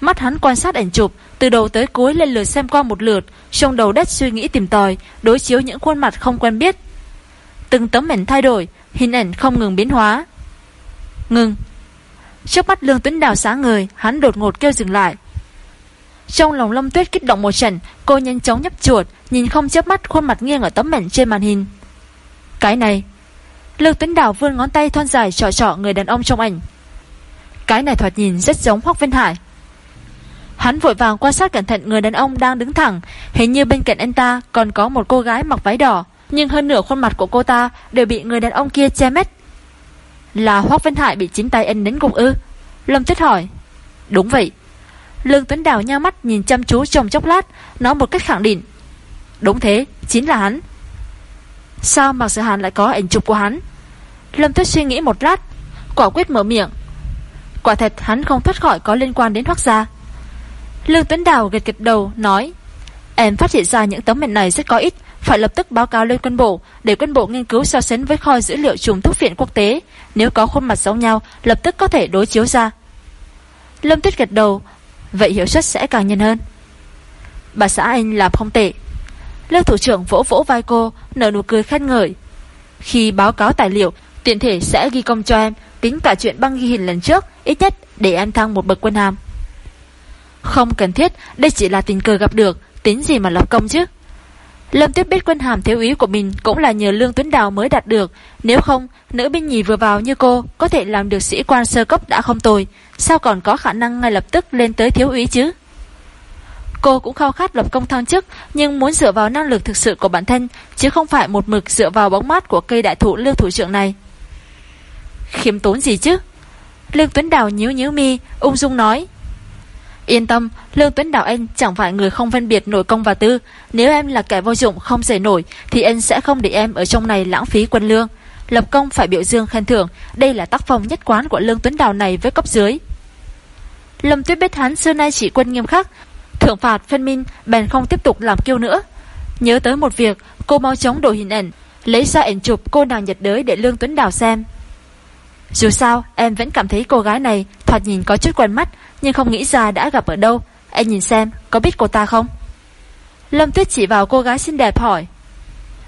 A: Mắt hắn quan sát ảnh chụp, từ đầu tới cuối lên lượt xem qua một lượt, trong đầu đất suy nghĩ tìm tòi, đối chiếu những khuôn mặt không quen biết. Từng tấm ảnh thay đổi, hình ảnh không ngừng biến hóa. Ngừng. Trước mắt Lương Tuấn Đào sáng người, hắn đột ngột kêu dừng lại. Trong lòng Lâm Tuyết kích động một trận, cô nhanh chóng nhấp chuột, nhìn không chớp mắt khuôn mặt nghiêng ở tấm mảnh trên màn hình. Cái này, Lương Tuấn Đào vươn ngón tay thon dài trọ trọ người đàn ông trong ảnh. Cái này thoạt nhìn rất giống Hoác Vinh Hải. Hắn vội vàng quan sát cẩn thận người đàn ông đang đứng thẳng, hình như bên cạnh anh ta còn có một cô gái mặc váy đỏ, nhưng hơn nửa khuôn mặt của cô ta đều bị người đàn ông kia che mất. Là Hoắc Vân Hải bị chính tay anh đến cùng ư? Lâm Tuyết hỏi. Đúng vậy. Lương Tuấn Đào nha mắt nhìn chăm chú trong chốc lát, nói một cách khẳng định. Đúng thế, chính là hắn. Sao Mạc Sở Hàn lại có ảnh chụp của hắn? Lâm Tuyết suy nghĩ một lát, quả quyết mở miệng. Quả thật hắn không thoát khỏi có liên quan đến Hoắc gia. Lương Tuấn Đào gật gật đầu, nói Em phát hiện ra những tấm hình này rất có ích phải lập tức báo cáo lên quân bộ Để quân bộ nghiên cứu so sánh với kho dữ liệu trùng thuốc viện quốc tế. Nếu có khuôn mặt giống nhau Lập tức có thể đối chiếu ra. Lâm Tuyết gật đầu Vậy hiệu suất sẽ càng nhanh hơn. Bà xã anh làm không tệ. Lương thủ trưởng vỗ vỗ vai cô Nở nụ cười khen ngợi. Khi báo cáo tài liệu Tiện thể sẽ ghi công cho em Tính cả chuyện băng ghi hình lần trước Ít nhất để em thăng một bậc quân hàm. Không cần thiết, đây chỉ là tình cờ gặp được, tính gì mà lập công chứ. Lâm Tuyết biết quân hàm thiếu ý của mình cũng là nhờ Lương Tuấn Đào mới đạt được. Nếu không, nữ binh nhì vừa vào như cô có thể làm được sĩ quan sơ cấp đã không tồi. Sao còn có khả năng ngay lập tức lên tới thiếu úy chứ? Cô cũng khao khát lập công thăng chức nhưng muốn dựa vào năng lực thực sự của bản thân chứ không phải một mực dựa vào bóng mát của cây đại thụ lương thủ trưởng này. Khiếm tốn gì chứ? Lương Tuấn Đào nhíu nhíu mi, ung dung nói. Yên tâm, Lương Tuấn Đào anh chẳng phải người không phân biệt nội công và tư. Nếu em là kẻ vô dụng không dễ nổi, thì anh sẽ không để em ở trong này lãng phí quân lương. Lập công phải biểu dương khen thưởng, đây là tác phong nhất quán của Lương Tuấn Đào này với cấp dưới. Lâm Tuyết biết hắn xưa nay chỉ quân nghiêm khắc, thưởng phạt phân minh, bèn không tiếp tục làm kiêu nữa. Nhớ tới một việc, cô mau chóng đổi hình ảnh, Lấy ra ảnh chụp cô nàng nhiệt đới để Lương Tuấn Đào xem dù sao, em vẫn cảm thấy cô gái này Thoạt nhìn có chút quen mắt, Nhưng không nghĩ ra đã gặp ở đâu. Em nhìn xem, có biết cô ta không? Lâm Tuyết chỉ vào cô gái xinh đẹp hỏi.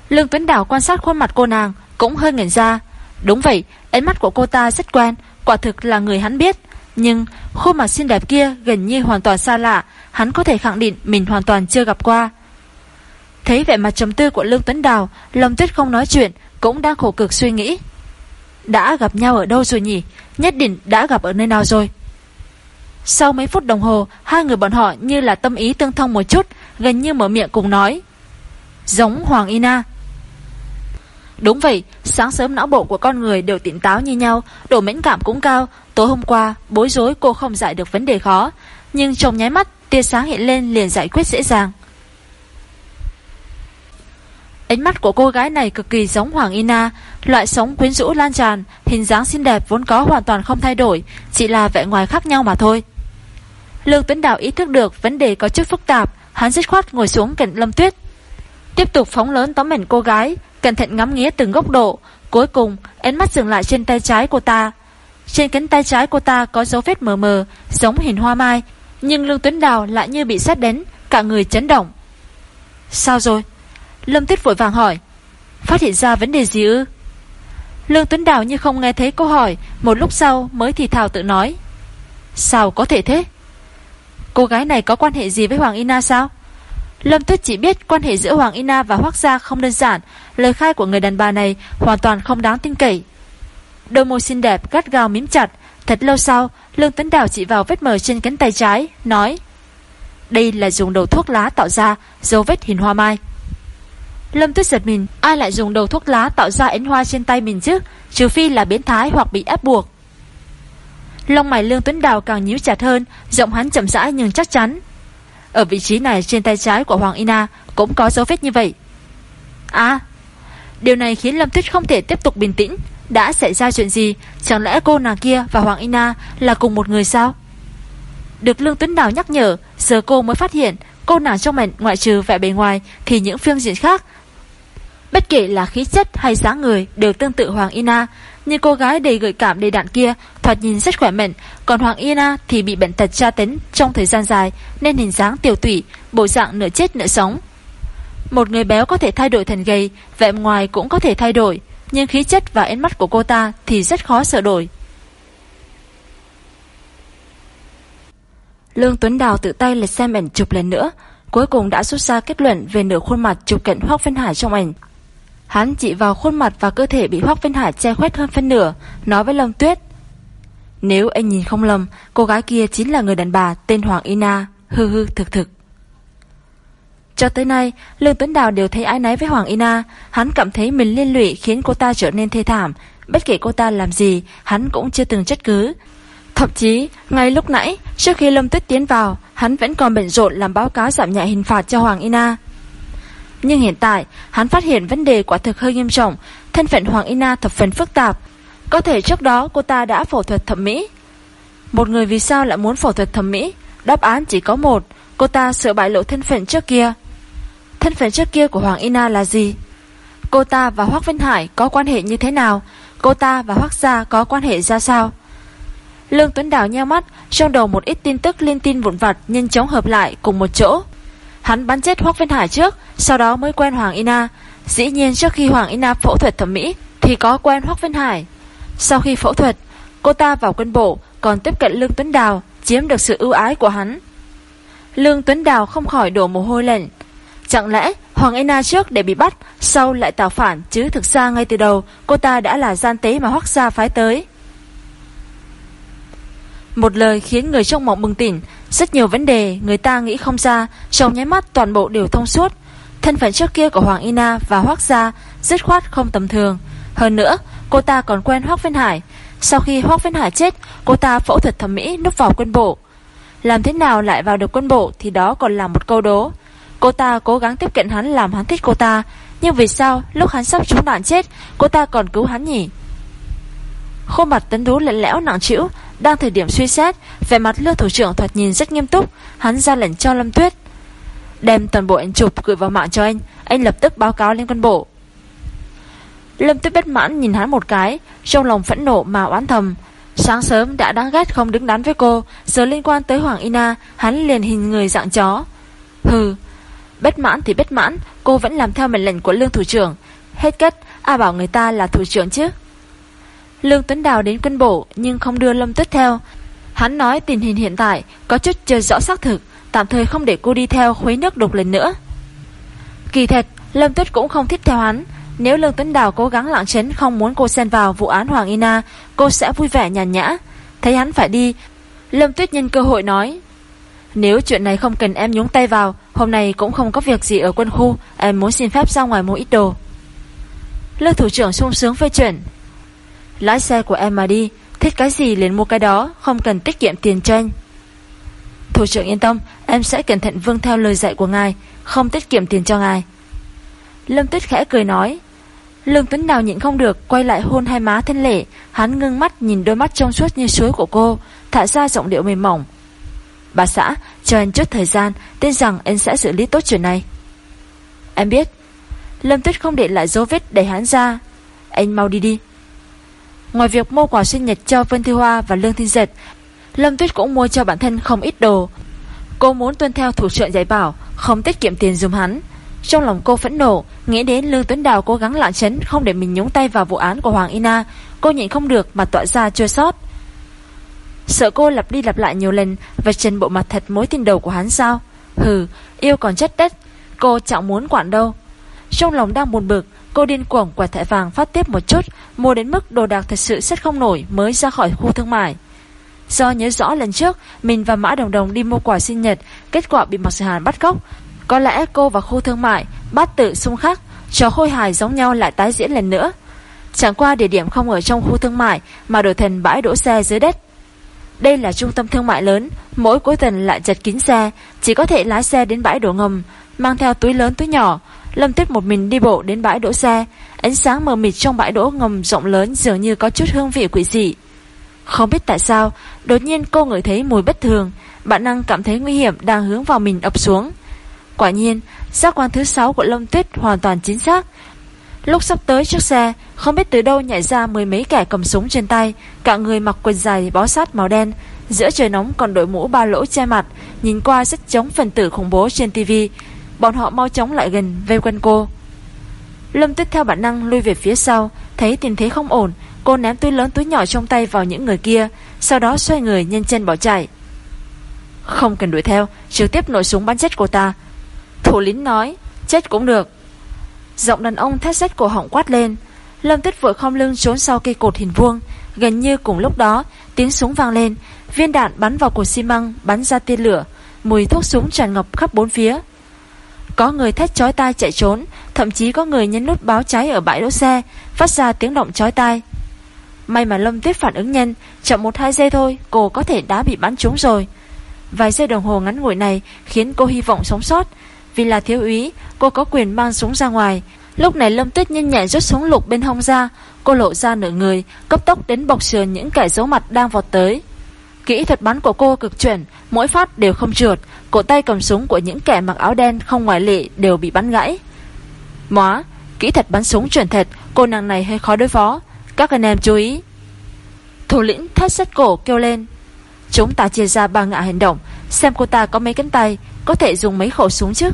A: Lương Tuấn Đào quan sát khuôn mặt cô nàng, Cũng hơi ngẩn ra. Đúng vậy, ánh mắt của cô ta rất quen, Quả thực là người hắn biết. Nhưng khuôn mặt xinh đẹp kia gần như hoàn toàn xa lạ, Hắn có thể khẳng định mình hoàn toàn chưa gặp qua. Thấy vẻ mặt trầm tư của Lương Tuấn Đào, Lâm Tuyết không nói chuyện, Cũng đang khổ cực suy nghĩ. Đã gặp nhau ở đâu rồi nhỉ? Nhất định đã gặp ở nơi nào rồi? Sau mấy phút đồng hồ, Hai người bọn họ như là tâm ý tương thông một chút, Gần như mở miệng cùng nói. Giống Hoàng Ina. Đúng vậy, Sáng sớm não bộ của con người đều tỉnh táo như nhau, Độ mẫn cảm cũng cao. Tối hôm qua, bối rối cô không giải được vấn đề khó. Nhưng trong nháy mắt, tia sáng hiện lên liền giải quyết dễ dàng. Ánh mắt của cô gái này cực kỳ giống Hoàng Ina. Loại sống quyến rũ lan tràn, Hình dáng xinh đẹp vốn có hoàn toàn không thay đổi, Chỉ là vẻ ngoài khác nhau mà thôi. Lương Tuấn Đào ý thức được Vấn đề có chút phức tạp, Hắn dứt khoát ngồi xuống cạnh Lâm Tuyết. Tiếp tục phóng lớn tóm mảnh cô gái, Cẩn thận ngắm nghía từng góc độ. Cuối cùng, ánh mắt dừng lại trên tay trái cô ta. Trên cánh tay trái cô ta có dấu vết mờ mờ, Giống hình hoa mai, Nhưng Lương Tuấn Đào lại như bị sát đến Cả người chấn động. Sao rồi? Lâm Tuyết vội vàng hỏi, Phát hiện ra vấn đề gì ư? Lương Tuấn Đào như không nghe thấy câu hỏi, Một lúc sau mới thì thào tự nói, Sao có thể thế? Cô gái này có quan hệ gì với Hoàng Ina sao? Lâm Tuyết chỉ biết quan hệ giữa Hoàng Ina và Hoác Gia không đơn giản, Lời khai của người đàn bà này Hoàn toàn không đáng tin cậy. Đôi môi xinh đẹp gắt gao mím chặt, Thật lâu sau, Lương Tuấn Đào chỉ vào vết mờ trên cánh tay trái, Nói, Đây là dùng đầu thuốc lá tạo ra Dấu vết hình hoa mai. Lâm Tuyết giật mình, Ai lại dùng đầu thuốc lá tạo ra ánh hoa trên tay mình chứ? Trừ phi là biến thái hoặc bị ép buộc. Lông mày Lương Tuấn Đào càng nhíu chặt hơn, Giọng hắn chậm rãi nhưng chắc chắn. Ở vị trí này, trên tay trái của Hoàng Ina Cũng có dấu vết như vậy. À Điều này khiến Lâm Tuyết không thể tiếp tục bình tĩnh. Đã xảy ra chuyện gì? Chẳng lẽ cô nàng kia và Hoàng Ina Là cùng một người sao? Được Lương Tuấn Đào nhắc nhở, Giờ cô mới phát hiện Cô nàng trong mảnh ngoại trừ vẻ bề ngoài Thì những phương diện khác Bất kể là khí chất hay dáng người đều tương tự Hoàng Ina, nhưng cô gái đầy gợi cảm đầy đạn kia thoạt nhìn rất khỏe mạnh, còn Hoàng Ina thì bị bệnh tật tra tấn trong thời gian dài nên hình dáng tiểu tụy, bộ dạng nửa chết nửa sống. Một người béo có thể thay đổi thành gầy, vẻ ngoài cũng có thể thay đổi, nhưng khí chất và ánh mắt của cô ta thì rất khó sửa đổi. Lương Tuấn Đào tự tay lật xem ảnh chụp lần nữa, cuối cùng đã rút ra kết luận về nửa khuôn mặt chụp cận Hoác Vân Hải trong ảnh. Hắn chỉ vào khuôn mặt và cơ thể bị Hoác Vân Hải che khuét hơn phân nửa, nói với Lâm Tuyết. Nếu anh nhìn không lầm, cô gái kia chính là người đàn bà tên Hoàng Ina, hư hư thực thực. Cho tới nay, Lương Tuấn Đào đều thấy ái náy với Hoàng Ina, hắn cảm thấy mình liên lụy khiến cô ta trở nên thê thảm, bất kể cô ta làm gì, hắn cũng chưa từng trách cứ. Thậm chí, ngay lúc nãy, trước khi Lâm Tuyết tiến vào, hắn vẫn còn bận rộn làm báo cáo giảm nhẹ hình phạt cho Hoàng Ina. Nhưng hiện tại, hắn phát hiện vấn đề quả thực hơi nghiêm trọng, thân phận Hoàng Ina thập phần phức tạp. Có thể trước đó cô ta đã phẫu thuật thẩm mỹ. Một người vì sao lại muốn phẫu thuật thẩm mỹ? Đáp án chỉ có một, cô ta sợ bại lộ thân phận trước kia. Thân phận trước kia của Hoàng Ina là gì? Cô ta và Hoác Vân Hải có quan hệ như thế nào? Cô ta và Hoác Gia có quan hệ ra sao? Lương Tuấn Đào nheo mắt, trong đầu một ít tin tức liên tin vụn vặt nhanh chóng hợp lại cùng một chỗ. Hắn bắn chết Hoác Vân Hải trước, sau đó mới quen Hoàng Ina. Dĩ nhiên trước khi Hoàng Ina phẫu thuật thẩm mỹ thì có quen Hoác Vân Hải. Sau khi phẫu thuật, cô ta vào quân bộ còn tiếp cận Lương Tuấn Đào, chiếm được sự ưu ái của hắn. Lương Tuấn Đào không khỏi đổ mồ hôi lạnh. Chẳng lẽ Hoàng Ina trước để bị bắt, sau lại tạo phản chứ thực ra ngay từ đầu cô ta đã là gian tế mà Hoác gia phái tới. Một lời khiến người trong mộng bừng tỉnh, rất nhiều vấn đề người ta nghĩ không ra, trong nháy mắt toàn bộ đều thông suốt. Thân phận trước kia của Hoàng Ina và Hoác Gia dứt khoát không tầm thường. Hơn nữa, cô ta còn quen Hoác Vân Hải. Sau khi Hoác Vân Hải chết, cô ta phẫu thuật thẩm mỹ núp vào quân bộ. Làm thế nào lại vào được quân bộ thì đó còn là một câu đố. Cô ta cố gắng tiếp cận hắn làm hắn thích cô ta, nhưng vì sao lúc hắn sắp trúng đạn chết, cô ta còn cứu hắn nhỉ? Khuôn mặt tấn đú lạnh lẽo nặng chịu đang thời điểm suy xét Vẻ mặt lương thủ trưởng thoạt nhìn rất nghiêm túc Hắn ra lệnh cho Lâm Tuyết Đem toàn bộ ảnh chụp gửi vào mạng cho anh Anh lập tức báo cáo lên quân bộ Lâm Tuyết bất mãn nhìn hắn một cái, trong lòng phẫn nộ mà oán thầm. Sáng sớm đã đáng ghét không đứng đắn với cô, giờ liên quan tới Hoàng Ina, hắn liền hình người dạng chó. Hừ, bất mãn thì bất mãn, cô vẫn làm theo mệnh lệnh của lương thủ trưởng. Hết cách, ai bảo người ta là thủ trưởng chứ. Lương Tuấn Đào đến quân bộ nhưng không đưa Lâm Tuyết theo. Hắn nói tình hình hiện tại có chút chưa rõ xác thực, tạm thời không để cô đi theo khuấy nước đục lần nữa. Kỳ thật, Lâm Tuyết cũng không thích theo hắn. Nếu Lương Tuấn Đào cố gắng lạng chấn không muốn cô xen vào vụ án Hoàng Ina, cô sẽ vui vẻ nhàn nhã. Thấy hắn phải đi, Lâm Tuyết nhân cơ hội nói. Nếu chuyện này không cần em nhúng tay vào, hôm nay cũng không có việc gì ở quân khu, em muốn xin phép ra ngoài mua ít đồ. Lương thủ trưởng sung sướng phê chuyển. Lái xe của em mà đi, thích cái gì liền mua cái đó, không cần tiết kiệm tiền cho anh. Thủ trưởng yên tâm, em sẽ cẩn thận vâng theo lời dạy của ngài, không tiết kiệm tiền cho ngài. Lâm Tuyết khẽ cười nói. Lương Tuấn nào nhịn không được, quay lại hôn hai má thân lệ, hắn ngưng mắt nhìn đôi mắt trong suốt như suối của cô, thả ra giọng điệu mềm mỏng. Bà xã, cho anh chút thời gian, tin rằng anh sẽ xử lý tốt chuyện này. Em biết. Lâm Tuyết không để lại dấu vết để hắn ra. Anh mau đi đi. Ngoài việc mua quà sinh nhật cho Vân Thư Hoa và Lương Thiên Dệt, Lâm Tuyết cũng mua cho bản thân không ít đồ. Cô muốn tuân theo thủ trưởng dạy bảo, không tiết kiệm tiền dùm hắn. Trong lòng cô phẫn nộ, nghĩ đến Lương Tuấn Đào cố gắng lạng chấn không để mình nhúng tay vào vụ án của Hoàng Ina, cô nhịn không được mà tỏa ra chua sót. Sợ cô lặp đi lặp lại nhiều lần và trần bộ mặt thật mối tin đầu của hắn sao? Hừ, yêu còn chất đất, cô chẳng muốn quản đâu. Trong lòng đang buồn bực, cô điên cuồng quả thẻ vàng phát tiếp một chút, mua đến mức đồ đạc thật sự rất không nổi mới ra khỏi khu thương mại. Do nhớ rõ lần trước, mình và Mã Đồng Đồng đi mua quà sinh nhật, kết quả bị Mạc Sở Hàn bắt cóc. Có lẽ cô và khu thương mại, bát tự xung khắc, trò khôi hài giống nhau lại tái diễn lần nữa. Chẳng qua địa điểm không ở trong khu thương mại mà đổi thành bãi đỗ xe dưới đất. Đây là trung tâm thương mại lớn, mỗi cuối tuần lại chật kín xe, chỉ có thể lái xe đến bãi đổ ngầm, mang theo túi lớn túi nhỏ. Lâm Tuyết một mình đi bộ đến bãi đỗ xe, ánh sáng mờ mịt trong bãi đỗ ngầm rộng lớn dường như có chút hương vị quỷ dị. Không biết tại sao, đột nhiên cô ngửi thấy mùi bất thường, bạn năng cảm thấy nguy hiểm đang hướng vào mình ập xuống. Quả nhiên, giác quan thứ 6 của Lâm Tuyết hoàn toàn chính xác. Lúc sắp tới trước xe, không biết từ đâu nhảy ra mười mấy kẻ cầm súng trên tay, cả người mặc quần dài bó sát màu đen, giữa trời nóng còn đội mũ ba lỗ che mặt, nhìn qua rất giống phần tử khủng bố trên tivi. Bọn họ mau chóng lại gần vây quanh cô. Lâm Tuyết theo bản năng lui về phía sau, thấy tình thế không ổn, cô ném túi lớn túi nhỏ trong tay vào những người kia, sau đó xoay người nhanh chân bỏ chạy. Không cần đuổi theo, trực tiếp nổi súng bắn chết cô ta. Thủ lĩnh nói, chết cũng được. Giọng đàn ông thét rét cổ họng quát lên. Lâm Tuyết vội không lưng trốn sau cây cột hình vuông. Gần như cùng lúc đó, tiếng súng vang lên, viên đạn bắn vào cột xi măng, bắn ra tia lửa, mùi thuốc súng tràn ngập khắp bốn phía. Có người thét chói tai chạy trốn, thậm chí có người nhấn nút báo cháy ở bãi đỗ xe, phát ra tiếng động chói tai. May mà Lâm Tuyết phản ứng nhanh, chậm một hai giây thôi, cô có thể đã bị bắn trúng rồi. Vài giây đồng hồ ngắn ngủi này khiến cô hy vọng sống sót, vì là thiếu úy, cô có quyền mang súng ra ngoài. Lúc này Lâm Tuyết nhanh nhẹn rút súng lục bên hông ra, cô lộ ra nửa người, cấp tốc đến bọc sườn những kẻ giấu mặt đang vọt tới. Kỹ thuật bắn của cô cực chuẩn, mỗi phát đều không trượt, cổ tay cầm súng của những kẻ mặc áo đen không ngoại lệ đều bị bắn gãy. Móa, kỹ thuật bắn súng chuẩn thật, cô nàng này hơi khó đối phó, các anh em chú ý. Thủ lĩnh thét sắt cổ kêu lên. Chúng ta chia ra ba ngã hành động, xem cô ta có mấy cánh tay, có thể dùng mấy khẩu súng chứ.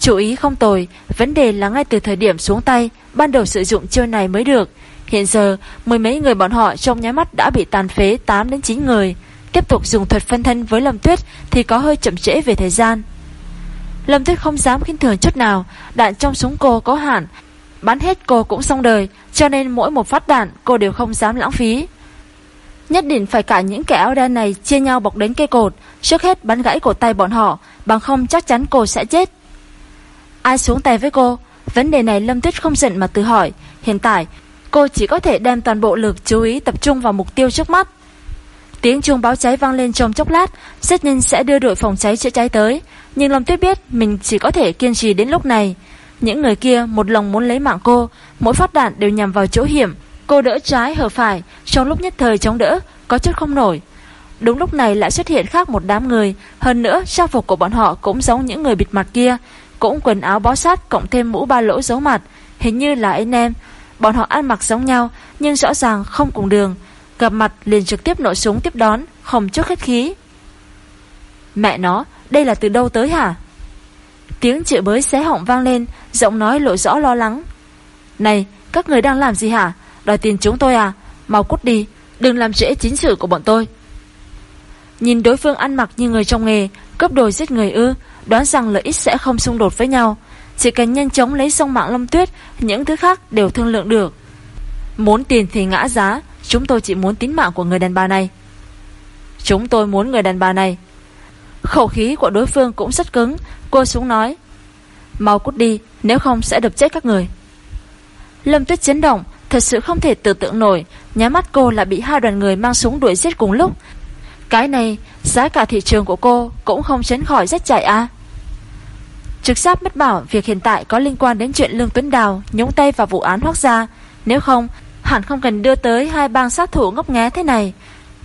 A: Chú ý không tồi, vấn đề là ngay từ thời điểm xuống tay, ban đầu sử dụng chiêu này mới được. Hiện giờ, mười mấy người bọn họ trong nháy mắt đã bị tàn phế 8 đến 9 người. Tiếp tục dùng thuật phân thân với Lâm Tuyết thì có hơi chậm trễ về thời gian. Lâm Tuyết không dám khinh thường chút nào, đạn trong súng cô có hạn, bắn hết cô cũng xong đời, cho nên mỗi một phát đạn cô đều không dám lãng phí. Nhất định phải cả những kẻ áo đen này chia nhau bọc đến cây cột, trước hết bắn gãy cổ tay bọn họ, bằng không chắc chắn cô sẽ chết. Ai xuống tay với cô? Vấn đề này Lâm Tuyết không giận mà tự hỏi. Hiện tại, cô chỉ có thể đem toàn bộ lực chú ý tập trung vào mục tiêu trước mắt. Tiếng chuông báo cháy vang lên trong chốc lát, rất nhanh sẽ đưa đội phòng cháy chữa cháy tới. Nhưng Lâm Tuyết biết mình chỉ có thể kiên trì đến lúc này. Những người kia một lòng muốn lấy mạng cô, mỗi phát đạn đều nhằm vào chỗ hiểm. Cô đỡ trái hở phải, trong lúc nhất thời chống đỡ, có chút không nổi. Đúng lúc này lại xuất hiện khác một đám người, hơn nữa trang phục của bọn họ cũng giống những người bịt mặt kia, cũng quần áo bó sát cộng thêm mũ ba lỗ giấu mặt, hình như là anh em bọn họ ăn mặc giống nhau nhưng rõ ràng không cùng đường. Gặp mặt liền trực tiếp nổ súng tiếp đón, không chút khách khí. Mẹ nó, đây là từ đâu tới hả? Tiếng chữ bới xé họng vang lên, giọng nói lộ rõ lo lắng. Này, các người đang làm gì hả? Đòi tiền chúng tôi à? Mau cút đi, đừng làm trễ chính sự của bọn tôi. Nhìn đối phương ăn mặc như người trong nghề, cấp đồ giết người ư, đoán rằng lợi ích sẽ không xung đột với nhau. Chỉ cần nhanh chóng lấy xong mạng lâm tuyết, những thứ khác đều thương lượng được. Muốn tiền thì ngã giá, chúng tôi chỉ muốn tính mạng của người đàn bà này. Chúng tôi muốn người đàn bà này. Khẩu khí của đối phương cũng rất cứng, cô xuống nói. Mau cút đi, nếu không sẽ đập chết các người. Lâm tuyết chấn động, thật sự không thể tưởng tượng nổi, nhá mắt cô là bị hai đoàn người mang súng đuổi giết cùng lúc. Cái này, giá cả thị trường của cô cũng không tránh khỏi rất chạy à. Trực giác mất bảo việc hiện tại có liên quan đến chuyện Lương Tuấn Đào nhúng tay vào vụ án hoác gia. Nếu không, hẳn không cần đưa tới hai bang sát thủ ngốc nghé thế này.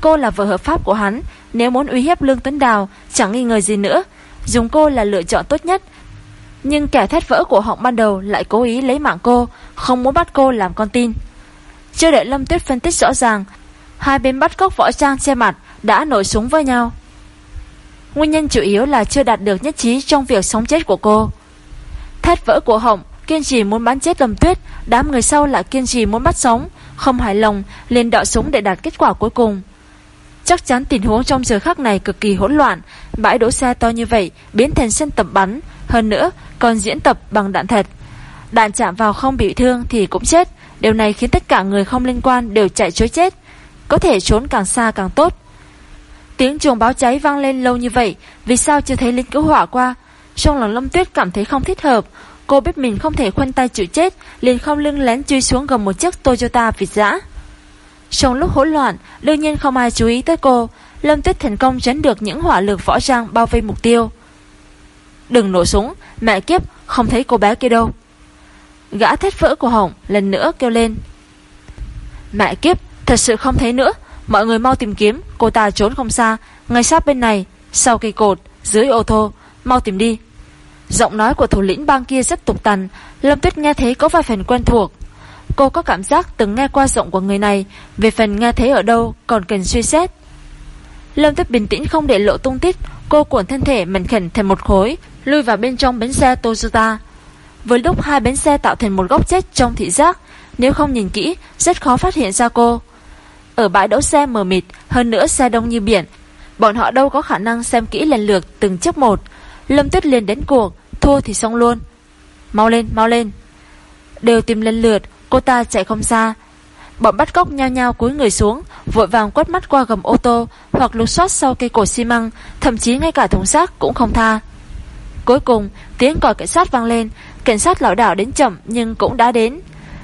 A: Cô là vợ hợp pháp của hắn, nếu muốn uy hiếp Lương Tuấn Đào, chẳng nghi ngờ gì nữa. Dùng cô là lựa chọn tốt nhất. Nhưng kẻ thét vỡ của họng ban đầu lại cố ý lấy mạng cô, không muốn bắt cô làm con tin. Chưa đợi Lâm Tuyết phân tích rõ ràng, hai bên bắt cóc võ trang che mặt đã nổi súng với nhau. Nguyên nhân chủ yếu là chưa đạt được nhất trí trong việc sống chết của cô. Thét vỡ của Hồng kiên trì muốn bắn chết Lâm Tuyết, đám người sau lại kiên trì muốn bắt sống, không hài lòng liền đọ súng để đạt kết quả cuối cùng. Chắc chắn tình huống trong giờ khắc này cực kỳ hỗn loạn, bãi đỗ xe to như vậy biến thành sân tập bắn, hơn nữa còn diễn tập bằng đạn thật. Đạn chạm vào không bị thương thì cũng chết, điều này khiến tất cả người không liên quan đều chạy chối chết. Có thể trốn càng xa càng tốt. Tiếng chuồng báo cháy vang lên lâu như vậy, vì sao chưa thấy lính cứu hỏa qua? Trong lòng Lâm Tuyết cảm thấy không thích hợp, cô biết mình không thể khoanh tay chịu chết, liền không lưng lén chui xuống gần một chiếc Toyota vịt dã. Trong lúc hỗn loạn, đương nhiên không ai chú ý tới cô, Lâm Tuyết thành công tránh được những hỏa lực võ trang bao vây mục tiêu. Đừng nổ súng, mẹ kiếp, không thấy cô bé kia đâu. Gã thét vỡ của Hồng lần nữa kêu lên. Mẹ kiếp, thật sự không thấy nữa, mọi người mau tìm kiếm, cô ta trốn không xa, ngay sát bên này, sau cây cột, dưới ô tô, mau tìm đi. Giọng nói của thủ lĩnh bang kia rất tục tằn, Lâm Tuyết nghe thấy có vài phần quen thuộc. Cô có cảm giác từng nghe qua giọng của người này, về phần nghe thấy ở đâu còn cần suy xét. Lâm Tuyết bình tĩnh không để lộ tung tích, cô cuộn thân thể mảnh khẩn thành một khối, lui vào bên trong bến xe Toyota. Với lúc hai bến xe tạo thành một góc chết trong thị giác, nếu không nhìn kỹ, rất khó phát hiện ra cô. Ở bãi đỗ xe mờ mịt, hơn nữa xe đông như biển, bọn họ đâu có khả năng xem kỹ lần lượt từng chiếc một. Lâm Tuyết liền đến cuộc, thua thì xong luôn. Mau lên, mau lên. Đều tìm lần lượt, cô ta chạy không xa. Bọn bắt cóc nhao nhao cúi người xuống, vội vàng quét mắt qua gầm ô tô hoặc lục soát sau cây cổ xi măng, thậm chí ngay cả thùng xác cũng không tha. Cuối cùng, tiếng còi cảnh sát vang lên, cảnh sát lão đảo đến chậm nhưng cũng đã đến.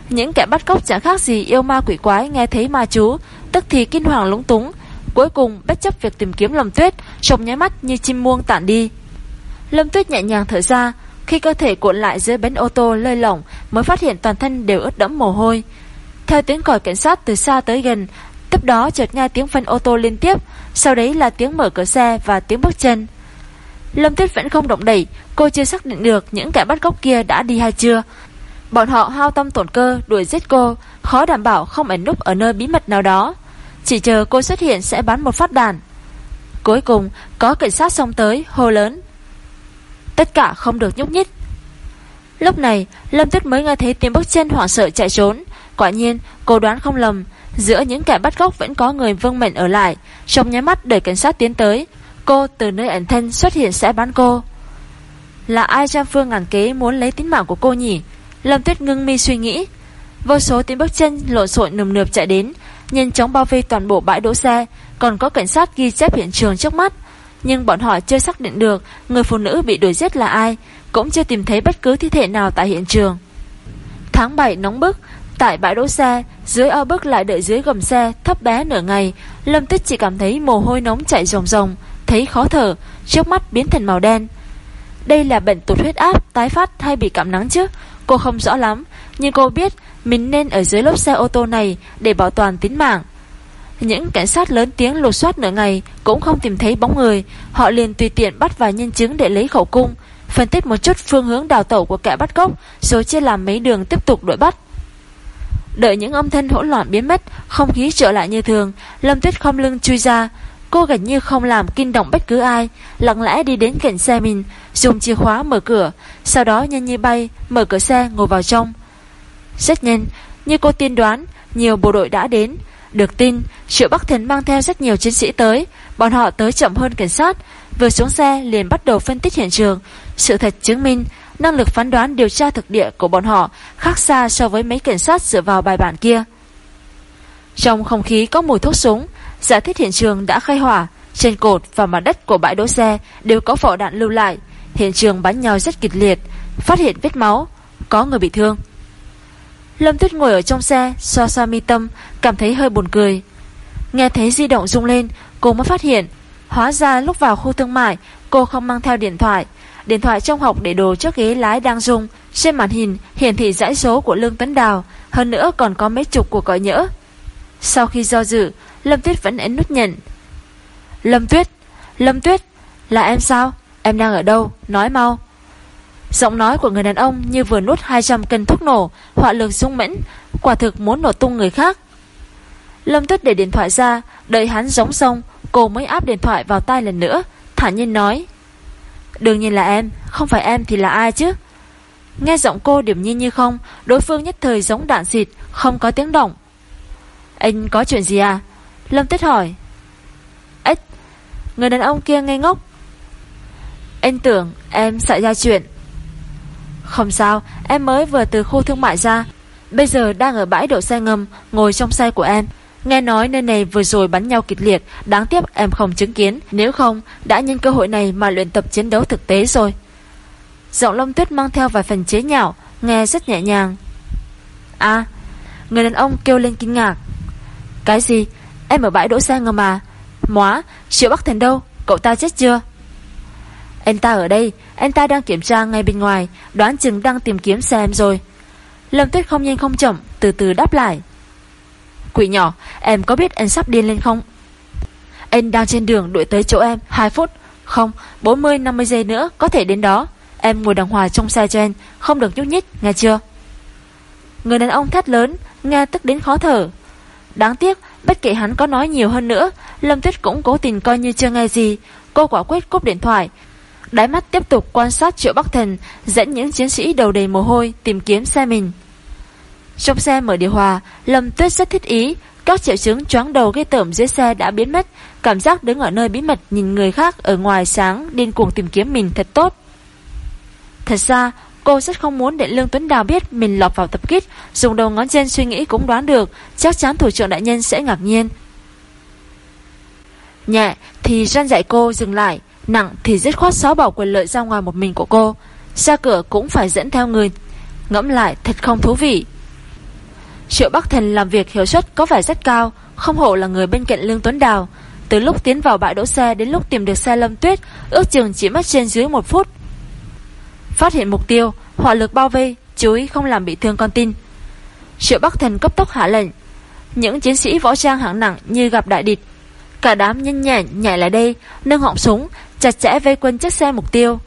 A: Những kẻ bắt cóc chẳng khác gì yêu ma quỷ quái nghe thấy ma chú, tức thì kinh hoàng lúng túng. Cuối cùng, bất chấp việc tìm kiếm Lâm Tuyết, Trông nháy mắt như chim muông tản đi. Lâm Tuyết nhẹ nhàng thở ra, khi cơ thể cuộn lại dưới bến ô tô lơi lỏng mới phát hiện toàn thân đều ướt đẫm mồ hôi. Theo tiếng còi cảnh sát từ xa tới gần, tiếp đó chợt nghe tiếng phân ô tô liên tiếp, sau đấy là tiếng mở cửa xe và tiếng bước chân. Lâm Tuyết vẫn không động đẩy, cô chưa xác định được những kẻ bắt cóc kia đã đi hay chưa. Bọn họ hao tâm tổn cơ đuổi giết cô, khó đảm bảo không ẩn núp ở nơi bí mật nào đó. Chỉ chờ cô xuất hiện sẽ bắn một phát đạn. Cuối cùng, có cảnh sát xông tới, hô lớn. Tất cả không được nhúc nhích. Lúc này, Lâm Tuyết mới nghe thấy tiếng bước chân hoảng sợ chạy trốn. Quả nhiên, cô đoán không lầm, giữa những kẻ bắt cóc vẫn có người vương mệnh ở lại. Trong nháy mắt để cảnh sát tiến tới, cô từ nơi ẩn thân xuất hiện sẽ bắn cô. Là ai trang phương ngàn kế muốn lấy tính mạng của cô nhỉ? Lâm Tuyết ngưng mi suy nghĩ. Vô số tiếng bước chân lộn xộn nườm nượp chạy đến, nhanh chóng bao vây toàn bộ bãi đỗ xe, còn có cảnh sát ghi chép hiện trường trước mắt. Nhưng bọn họ chưa xác định được người phụ nữ bị đuổi giết là ai, cũng chưa tìm thấy bất cứ thi thể nào tại hiện trường. Tháng 7 nóng bức, tại bãi đỗ xe, dưới ao bức lại đợi dưới gầm xe, thấp bé nửa ngày, Lâm Tích chỉ cảm thấy mồ hôi nóng chảy ròng ròng, thấy khó thở, trước mắt biến thành màu đen. Đây là bệnh tụt huyết áp, tái phát hay bị cảm nắng chứ? Cô không rõ lắm, nhưng cô biết mình nên ở dưới lốp xe ô tô này để bảo toàn tính mạng. Những cảnh sát lớn tiếng lột soát nửa ngày cũng không tìm thấy bóng người, họ liền tùy tiện bắt vài nhân chứng để lấy khẩu cung, phân tích một chút phương hướng đào tẩu của kẻ bắt cóc, rồi chia làm mấy đường tiếp tục đuổi bắt. Đợi những âm thanh hỗn loạn biến mất, không khí trở lại như thường, Lâm Tuyết không lưng chui ra. Cô gần như không làm kinh động bất cứ ai, lặng lẽ đi đến cạnh xe mình, dùng chìa khóa mở cửa, sau đó nhanh như bay, mở cửa xe ngồi vào trong. Rất nhanh, như cô tiên đoán, nhiều bộ đội đã đến. Được tin, Triệu Bắc Thần mang theo rất nhiều chiến sĩ tới, bọn họ tới chậm hơn cảnh sát, vừa xuống xe liền bắt đầu phân tích hiện trường. Sự thật chứng minh, năng lực phán đoán điều tra thực địa của bọn họ khác xa so với mấy cảnh sát dựa vào bài bản kia. Trong không khí có mùi thuốc súng, giả thiết hiện trường đã khai hỏa, trên cột và mặt đất của bãi đỗ xe đều có vỏ đạn lưu lại, hiện trường bắn nhau rất kịch liệt, phát hiện vết máu, có người bị thương. Lâm Tuyết ngồi ở trong xe, xoa xoa mi tâm, cảm thấy hơi buồn cười. Nghe thấy di động rung lên, cô mới phát hiện, hóa ra lúc vào khu thương mại, cô không mang theo điện thoại, Điện thoại trong học để đồ trước ghế lái đang rung, trên màn hình hiển thị dãy số của Lương Tấn Đào, hơn nữa còn có mấy chục cuộc gọi nhỡ. Sau khi do dự, Lâm Tuyết vẫn ấn nút nhận. Lâm Tuyết, Lâm Tuyết, là em sao? Em đang ở đâu? Nói mau. Giọng nói của người đàn ông như vừa nuốt 200 cân thuốc nổ, họa lực sung mẫn, quả thực muốn nổ tung người khác. Lâm Tuyết để điện thoại ra, đợi hắn giống xong, cô mới áp điện thoại vào tai lần nữa, thả nhiên nói. Đương nhiên là em, không phải em thì là ai chứ? Nghe giọng cô điểm nhiên như không, đối phương nhất thời giống đạn xịt, không có tiếng động. Anh có chuyện gì à? Lâm Tuyết hỏi. Ếch, người đàn ông kia ngây ngốc. Anh tưởng em xảy ra chuyện. Không sao, em mới vừa từ khu thương mại ra, bây giờ đang ở bãi đậu xe ngầm, ngồi trong xe của em. Nghe nói nơi này vừa rồi bắn nhau kịch liệt, đáng tiếc em không chứng kiến, nếu không, đã nhân cơ hội này mà luyện tập chiến đấu thực tế rồi. Giọng lông tuyết mang theo vài phần chế nhạo, nghe rất nhẹ nhàng. À, người đàn ông kêu lên kinh ngạc. Cái gì? Em ở bãi đỗ xe ngầm mà. Móa, Triệu Bắc Thần đâu? Cậu ta chết chưa? Anh ta ở đây, anh ta đang kiểm tra ngay bên ngoài, đoán chừng đang tìm kiếm xe em rồi. Lâm Tuyết không nhanh không chậm, từ từ đáp lại. Quỷ nhỏ, em có biết anh sắp điên lên không? Anh đang trên đường đuổi tới chỗ em 2 phút Không, 40-50 giây nữa có thể đến đó Em ngồi đàng hòa trong xe cho anh Không được nhúc nhích, nghe chưa? Người đàn ông thét lớn Nghe tức đến khó thở Đáng tiếc, bất kể hắn có nói nhiều hơn nữa Lâm Tuyết cũng cố tình coi như chưa nghe gì Cô quả quyết cúp điện thoại Đáy mắt tiếp tục quan sát triệu Bắc Thần Dẫn những chiến sĩ đầu đầy mồ hôi Tìm kiếm xe mình trong xe mở điều hòa, Lâm Tuyết rất thích ý, các triệu chứng choáng đầu gây tởm dưới xe đã biến mất, cảm giác đứng ở nơi bí mật nhìn người khác ở ngoài sáng điên cuồng tìm kiếm mình thật tốt. Thật ra, cô rất không muốn để Lương Tuấn Đào biết mình lọt vào tập kích, dùng đầu ngón chân suy nghĩ cũng đoán được, chắc chắn thủ trưởng đại nhân sẽ ngạc nhiên. Nhẹ thì răn dạy cô dừng lại, nặng thì dứt khoát xóa bỏ quyền lợi ra ngoài một mình của cô. Ra cửa cũng phải dẫn theo người. Ngẫm lại thật không thú vị. Triệu Bắc Thần làm việc hiệu suất có vẻ rất cao, không hộ là người bên cạnh Lương Tuấn Đào. Từ lúc tiến vào bãi đỗ xe đến lúc tìm được xe Lâm Tuyết, ước chừng chỉ mất trên dưới một phút. Phát hiện mục tiêu, hỏa lực bao vây, chú ý không làm bị thương con tin. Triệu Bắc Thần cấp tốc hạ lệnh. Những chiến sĩ võ trang hạng nặng như gặp đại địch. Cả đám nhanh nhẹn nhảy lại đây, nâng họng súng, chặt chẽ vây quân chiếc xe mục tiêu.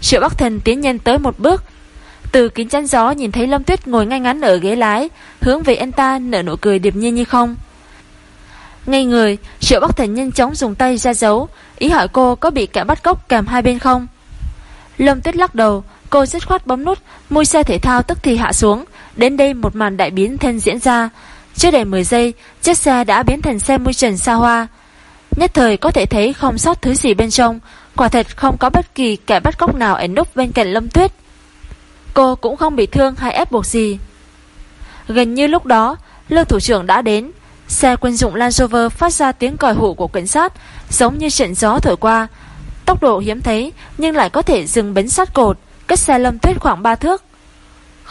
A: Triệu Bắc Thần tiến nhanh tới một bước, từ kính chắn gió nhìn thấy Lâm Tuyết ngồi ngay ngắn ở ghế lái, hướng về anh ta nở nụ cười điệp nhiên như không. Ngay người, Triệu Bắc thần nhanh chóng dùng tay ra dấu, ý hỏi cô có bị kẻ bắt cóc kèm hai bên không. Lâm Tuyết lắc đầu, cô dứt khoát bấm nút, mui xe thể thao tức thì hạ xuống, đến đây một màn đại biến thân diễn ra. Chưa đầy 10 giây, chiếc xe đã biến thành xe mui trần xa hoa. Nhất thời có thể thấy không sót thứ gì bên trong, quả thật không có bất kỳ kẻ bắt cóc nào ẩn núp bên cạnh Lâm Tuyết. Cô cũng không bị thương hay ép buộc gì. Gần như lúc đó Lưu thủ trưởng đã đến. Xe quân dụng Land Rover phát ra tiếng còi hụ của cảnh sát Giống như trận gió thổi qua. Tốc độ hiếm thấy Nhưng lại có thể dừng bến sát cột Cách xe Lâm Tuyết khoảng 3 thước.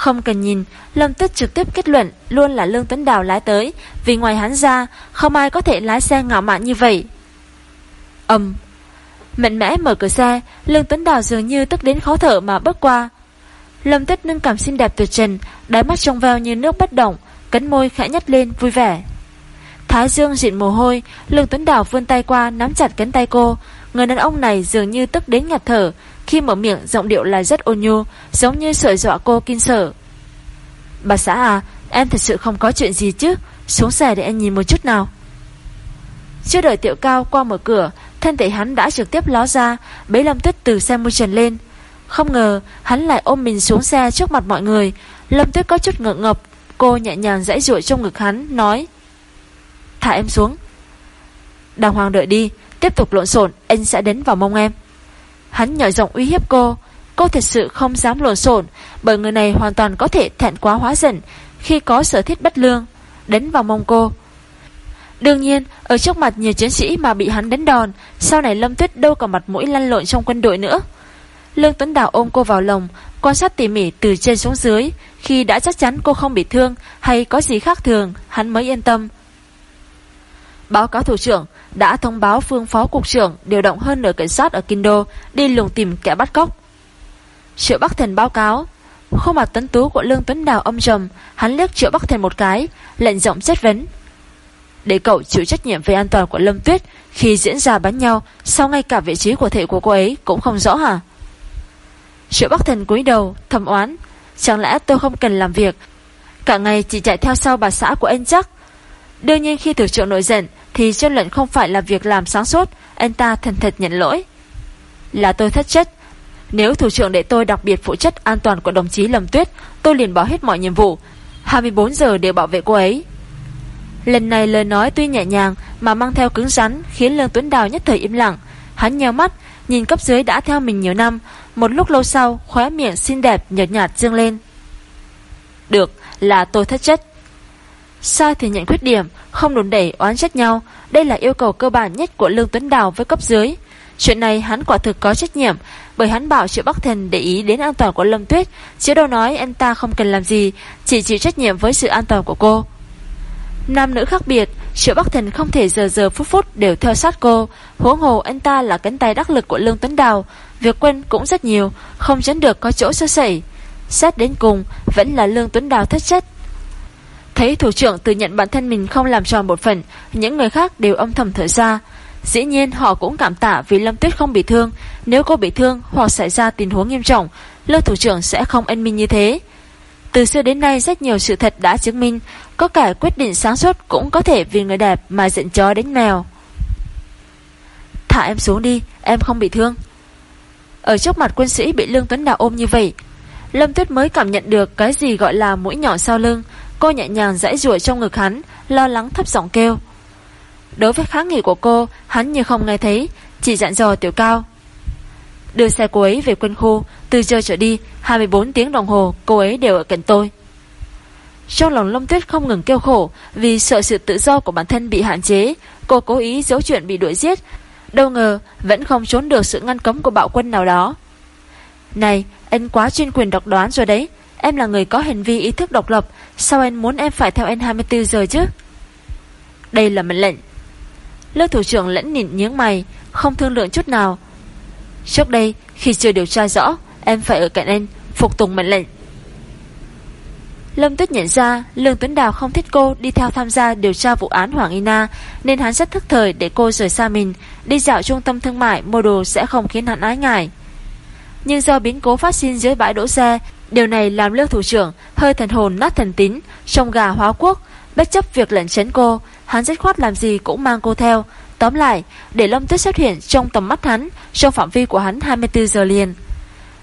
A: Không cần nhìn Lâm Tuyết trực tiếp kết luận Luôn là Lương Tuấn Đào lái tới Vì ngoài hắn ra Không ai có thể lái xe ngạo mạn như vậy Âm Mạnh mẽ mở cửa xe Lương Tuấn Đào dường như tức đến khó thở mà bước qua Lâm Tuyết nâng cảm xinh đẹp tuyệt trần, đáy mắt trong veo như nước bất động, cắn môi khẽ nhếch lên vui vẻ. Thái Dương dịn mồ hôi, Lương Tuấn Đào vươn tay qua nắm chặt cánh tay cô. Người đàn ông này dường như tức đến ngạt thở, khi mở miệng giọng điệu là rất ôn nhu, giống như sợi dọa cô kinh sợ. Bà xã à, Em thật sự không có chuyện gì chứ? Xuống xe để anh nhìn một chút nào. Chưa đợi tiểu cao qua mở cửa Thân thể hắn đã trực tiếp ló ra bế Lâm Tuyết từ xe môi trần lên. Không ngờ hắn lại ôm mình xuống xe trước mặt mọi người. Lâm Tuyết có chút ngượng ngập Cô nhẹ nhàng dãy ruội trong ngực hắn Nói Thả em xuống. Đàng hoàng đợi đi Tiếp tục lộn xộn anh sẽ đến vào mông em. Hắn nhỏ giọng uy hiếp cô. Cô thật sự không dám lộn xộn, Bởi người này hoàn toàn có thể thẹn quá hóa giận Khi có sở thiết bất lương Đến vào mông cô. Đương nhiên, ở trước mặt nhiều chiến sĩ mà bị hắn đánh đòn, Sau này Lâm Tuyết đâu còn mặt mũi lăn lộn trong quân đội nữa. Lương Tuấn Đào ôm cô vào lòng, Quan sát tỉ mỉ từ trên xuống dưới, Khi đã chắc chắn cô không bị thương Hay có gì khác thường, Hắn mới yên tâm. Báo cáo thủ trưởng đã thông báo phương phó cục trưởng điều động hơn nửa cảnh sát ở Kinh Đô đi lùng tìm kẻ bắt cóc. Triệu Bắc Thần báo cáo, khuôn mặt tấn tú của Lương Tuấn Đào âm trầm, hắn liếc Triệu Bắc Thần một cái, lệnh giọng chất vấn. Để cậu chịu trách nhiệm về an toàn của Lâm Tuyết khi diễn ra bắn nhau, sao ngay cả vị trí của thể của cô ấy cũng không rõ hả? Triệu Bắc Thần cúi đầu, thầm oán, chẳng lẽ tôi không cần làm việc, cả ngày chỉ chạy theo sau bà xã của anh chắc? Đương nhiên khi thủ trưởng nổi giận, thì chân luận không phải là việc làm sáng suốt, anh ta thần thật nhận lỗi. Là tôi thất chất. Nếu thủ trưởng để tôi đặc biệt phụ trách an toàn của đồng chí Lâm Tuyết, tôi liền bỏ hết mọi nhiệm vụ, 24 giờ đều bảo vệ cô ấy. Lần này lời nói tuy nhẹ nhàng mà mang theo cứng rắn khiến Lương Tuấn Đào nhất thời im lặng. Hắn nheo mắt, nhìn cấp dưới đã theo mình nhiều năm, một lúc lâu sau khóe miệng xinh đẹp nhợt nhạt dương lên. Được, là tôi thất chất. Sai thì nhận khuyết điểm, không đồn đẩy oán trách nhau, đây là yêu cầu cơ bản nhất của Lương Tuấn Đào với cấp dưới. Chuyện này hắn quả thực có trách nhiệm, bởi hắn bảo Triệu Bắc Thần để ý đến an toàn của Lâm Tuyết, chứ đâu nói anh ta không cần làm gì, chỉ chịu trách nhiệm với sự an toàn của cô. Nam nữ khác biệt, Triệu Bắc Thần không thể giờ giờ phút phút đều theo sát cô, huống hồ anh ta là cánh tay đắc lực của Lương Tuấn Đào, việc quên cũng rất nhiều, không tránh được có chỗ sơ sẩy. Xét đến cùng, vẫn là Lương Tuấn Đào thất trách. Thấy thủ trưởng tự nhận bản thân mình không làm tròn một phần, những người khác đều âm thầm thở ra. Dĩ nhiên họ cũng cảm tạ vì Lâm Tuyết không bị thương. Nếu cô bị thương hoặc xảy ra tình huống nghiêm trọng, Lương thủ trưởng sẽ không ân minh như thế. Từ xưa đến nay rất nhiều sự thật đã chứng minh, có cả quyết định sáng suốt cũng có thể vì người đẹp mà giận chó đến mèo. Thả em xuống đi, em không bị thương. Ở trước mặt quân sĩ bị Lương Tuấn Đào ôm như vậy, Lâm Tuyết mới cảm nhận được cái gì gọi là mũi nhỏ sau lưng, Cô nhẹ nhàng dãy ruồi trong ngực hắn, Lo lắng thấp giọng kêu. Đối với kháng nghị của cô, Hắn như không nghe thấy, Chỉ dặn dò tiểu cao. Đưa xe cô ấy về quân khu, Từ giờ trở đi 24 tiếng đồng hồ, cô ấy đều ở cạnh tôi. Trong lòng Lâm Tuyết không ngừng kêu khổ, Vì sợ sự tự do của bản thân bị hạn chế, Cô cố ý giấu chuyện bị đuổi giết. Đâu ngờ, vẫn không trốn được sự ngăn cấm của bạo quân nào đó. Này anh quá chuyên quyền độc đoán rồi đấy Em là người có hành vi ý thức độc lập, Sao anh muốn em phải theo anh 24 giờ chứ Đây là mệnh lệnh Lớp thủ trưởng lẫn nhìn nhướng mày, Không thương lượng chút nào Trước đây, khi chưa điều tra rõ, Em phải ở cạnh anh, Phục tùng mệnh lệnh Lâm Tuyết nhận ra Lương Tuấn Đào không thích cô đi theo tham gia điều tra vụ án Hoàng Ina, nên hắn rất thức thời để cô rời xa mình. Đi dạo trung tâm thương mại, mua đồ sẽ không khiến hắn ái ngại. Nhưng do biến cố phát sinh dưới bãi đỗ xe Điều này làm lưu thủ trưởng hơi thần hồn nát thần tín, trong gà hóa quốc, bất chấp việc lẩn tránh cô, hắn dứt khoát làm gì cũng mang cô theo. Tóm lại, để Lâm Tuyết xuất hiện trong tầm mắt hắn, trong phạm vi của hắn 24 giờ liền.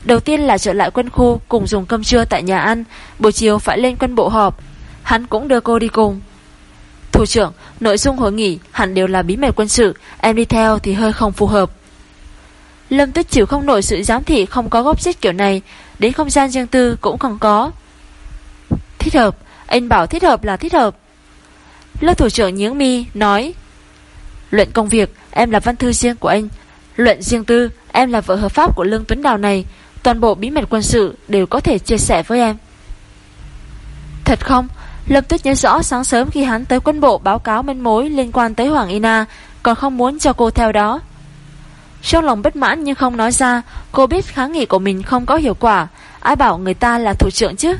A: Đầu tiên là trở lại quân khu cùng dùng cơm trưa tại nhà ăn, buổi chiều phải lên quân bộ họp. Hắn cũng đưa cô đi cùng. Thủ trưởng, nội dung hội nghị hẳn đều là bí mật quân sự, em đi theo thì hơi không phù hợp. Lâm Tuyết chịu không nổi sự giám thị không có góp xích kiểu này, Đến không gian riêng tư cũng không có. Thích hợp, Anh bảo thích hợp là thích hợp. Lớp thủ trưởng nhướng mi, nói Luận công việc, Em là văn thư riêng của anh. Luận riêng tư, Em là vợ hợp pháp của Lương Tuấn Đào này. Toàn bộ bí mật quân sự đều có thể chia sẻ với em. Thật không? Lâm Tuyết nhớ rõ sáng sớm khi hắn tới quân bộ báo cáo manh mối liên quan tới Hoàng Ina, Còn không muốn cho cô theo đó trong lòng bất mãn nhưng không nói ra Cô biết kháng nghị của mình không có hiệu quả Ai bảo người ta là thủ trưởng chứ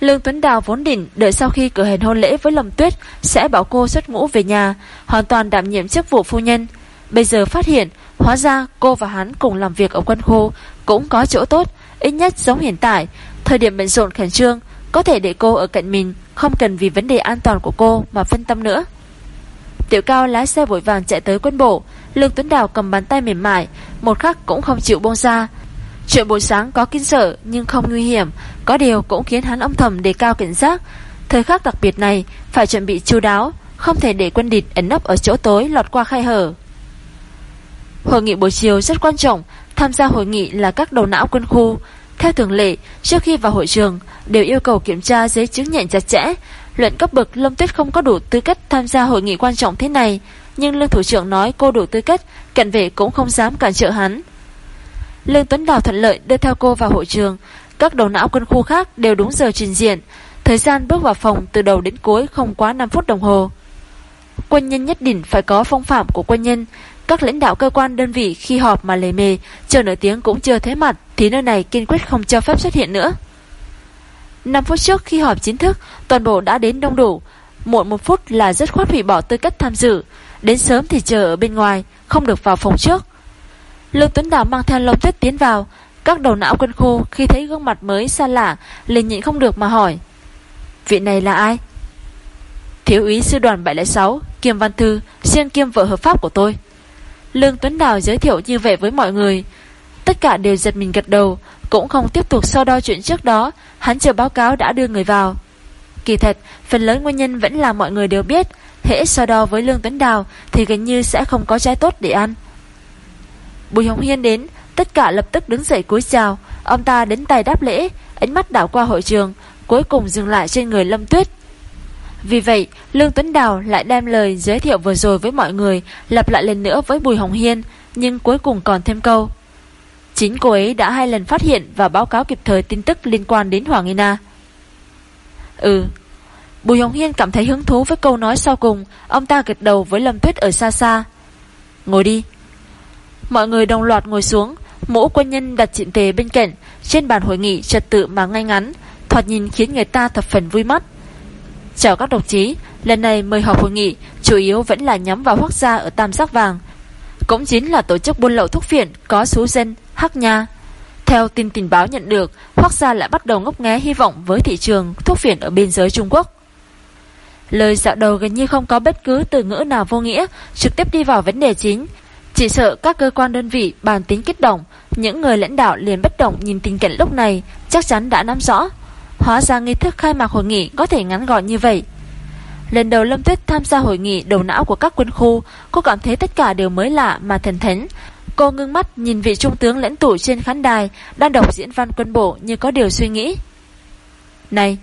A: Lương Tuấn Đào vốn định đợi sau khi cử hành hôn lễ với Lâm Tuyết sẽ bảo cô xuất ngũ về nhà, hoàn toàn đảm nhiệm chức vụ phu nhân. Bây giờ phát hiện, hóa ra cô và hắn cùng làm việc ở quân khu cũng có chỗ tốt, ít nhất giống hiện tại, thời điểm bận rộn khẩn trương, có thể để cô ở cạnh mình, không cần vì vấn đề an toàn của cô mà phân tâm nữa. Tiểu Cao lái xe vội vàng chạy tới quân bộ, Lương Tuấn Đào cầm bàn tay mềm mại, một khắc cũng không chịu buông ra. Chuyện buổi sáng có kinh sợ nhưng không nguy hiểm, có điều cũng khiến hắn âm thầm đề cao cảnh giác. Thời khắc đặc biệt này phải chuẩn bị chu đáo, không thể để quân địch ẩn nấp ở chỗ tối lọt qua khay hở. Hội nghị buổi chiều rất quan trọng, tham gia hội nghị là các đầu não quân khu. Theo thường lệ, trước khi vào hội trường, đều yêu cầu kiểm tra giấy chứng nhận chặt chẽ. Luận cấp bậc Lâm Tuyết không có đủ tư cách tham gia hội nghị quan trọng thế này, nhưng Lương Thủ trưởng nói cô đủ tư cách, cận vệ cũng không dám cản trở hắn. Lương Tuấn Đào thuận lợi đưa theo cô vào hội trường, các đầu não quân khu khác đều đúng giờ trình diện, thời gian bước vào phòng từ đầu đến cuối không quá 5 phút đồng hồ. Quân nhân nhất định phải có phong phạm của quân nhân, các lãnh đạo cơ quan đơn vị khi họp mà lề mề, chờ nửa tiếng cũng chưa thấy mặt thì nơi này kiên quyết không cho phép xuất hiện nữa. 5 phút trước khi họp chính thức, toàn bộ đã đến đông đủ. Muộn một phút là rất khoát hủy bỏ tư cách tham dự. Đến sớm thì chờ ở bên ngoài, không được vào phòng trước. Lương Tuấn Đào mang theo lông tuyết tiến vào. Các đầu não quân khô khi thấy gương mặt mới xa lạ, liền nhịn không được mà hỏi. Vị này là ai? Thiếu úy sư đoàn 706, Kiêm Văn Thư, xuyên kiêm vợ hợp pháp của tôi. Lương Tuấn Đào giới thiệu như vậy với mọi người. Tất cả đều giật mình gật đầu, cũng không tiếp tục so đo chuyện trước đó, hắn chờ báo cáo đã đưa người vào. Kỳ thật, phần lớn nguyên nhân vẫn là mọi người đều biết, hễ so đo với Lương Tuấn Đào thì gần như sẽ không có trái tốt để ăn. Bùi Hồng Hiên đến, tất cả lập tức đứng dậy cúi chào, ông ta đến tay đáp lễ, ánh mắt đảo qua hội trường, cuối cùng dừng lại trên người Lâm Tuyết. Vì vậy, Lương Tuấn Đào lại đem lời giới thiệu vừa rồi với mọi người, lặp lại lần nữa với Bùi Hồng Hiên, nhưng cuối cùng còn thêm câu. Chính cô ấy đã hai lần phát hiện và báo cáo kịp thời tin tức liên quan đến Hoàng Ina. Ừ. Bùi Hồng Hiên cảm thấy hứng thú với câu nói sau cùng, ông ta gật đầu với Lâm Tuyết ở xa xa. Ngồi đi. Mọi người đồng loạt ngồi xuống, mũ quân nhân đặt chỉnh tề bên cạnh, trên bàn hội nghị trật tự mà ngay ngắn, thoạt nhìn khiến người ta thập phần vui mắt. Chào các đồng chí, lần này mời họp hội nghị chủ yếu vẫn là nhắm vào hoác gia ở Tam Giác Vàng. Cũng chính là tổ chức buôn lậu thuốc phiện có số dân, Hắc Nha. Theo tin tình báo nhận được, hoác gia lại bắt đầu ngốc nghé hy vọng với thị trường thuốc phiện ở biên giới Trung Quốc. Lời dạo đầu gần như không có bất cứ từ ngữ nào vô nghĩa, trực tiếp đi vào vấn đề chính. Chỉ sợ các cơ quan đơn vị bàn tính kích động, những người lãnh đạo liền bất động nhìn tình cảnh lúc này chắc chắn đã nắm rõ. Hóa ra nghi thức khai mạc hội nghị có thể ngắn gọn như vậy. Lần đầu Lâm Tuyết tham gia hội nghị đầu não của các quân khu, cô cảm thấy tất cả đều mới lạ mà thần thánh. Cô ngưng mắt nhìn vị trung tướng lãnh tụ trên khán đài đang đọc diễn văn quân bộ như có điều suy nghĩ. Này!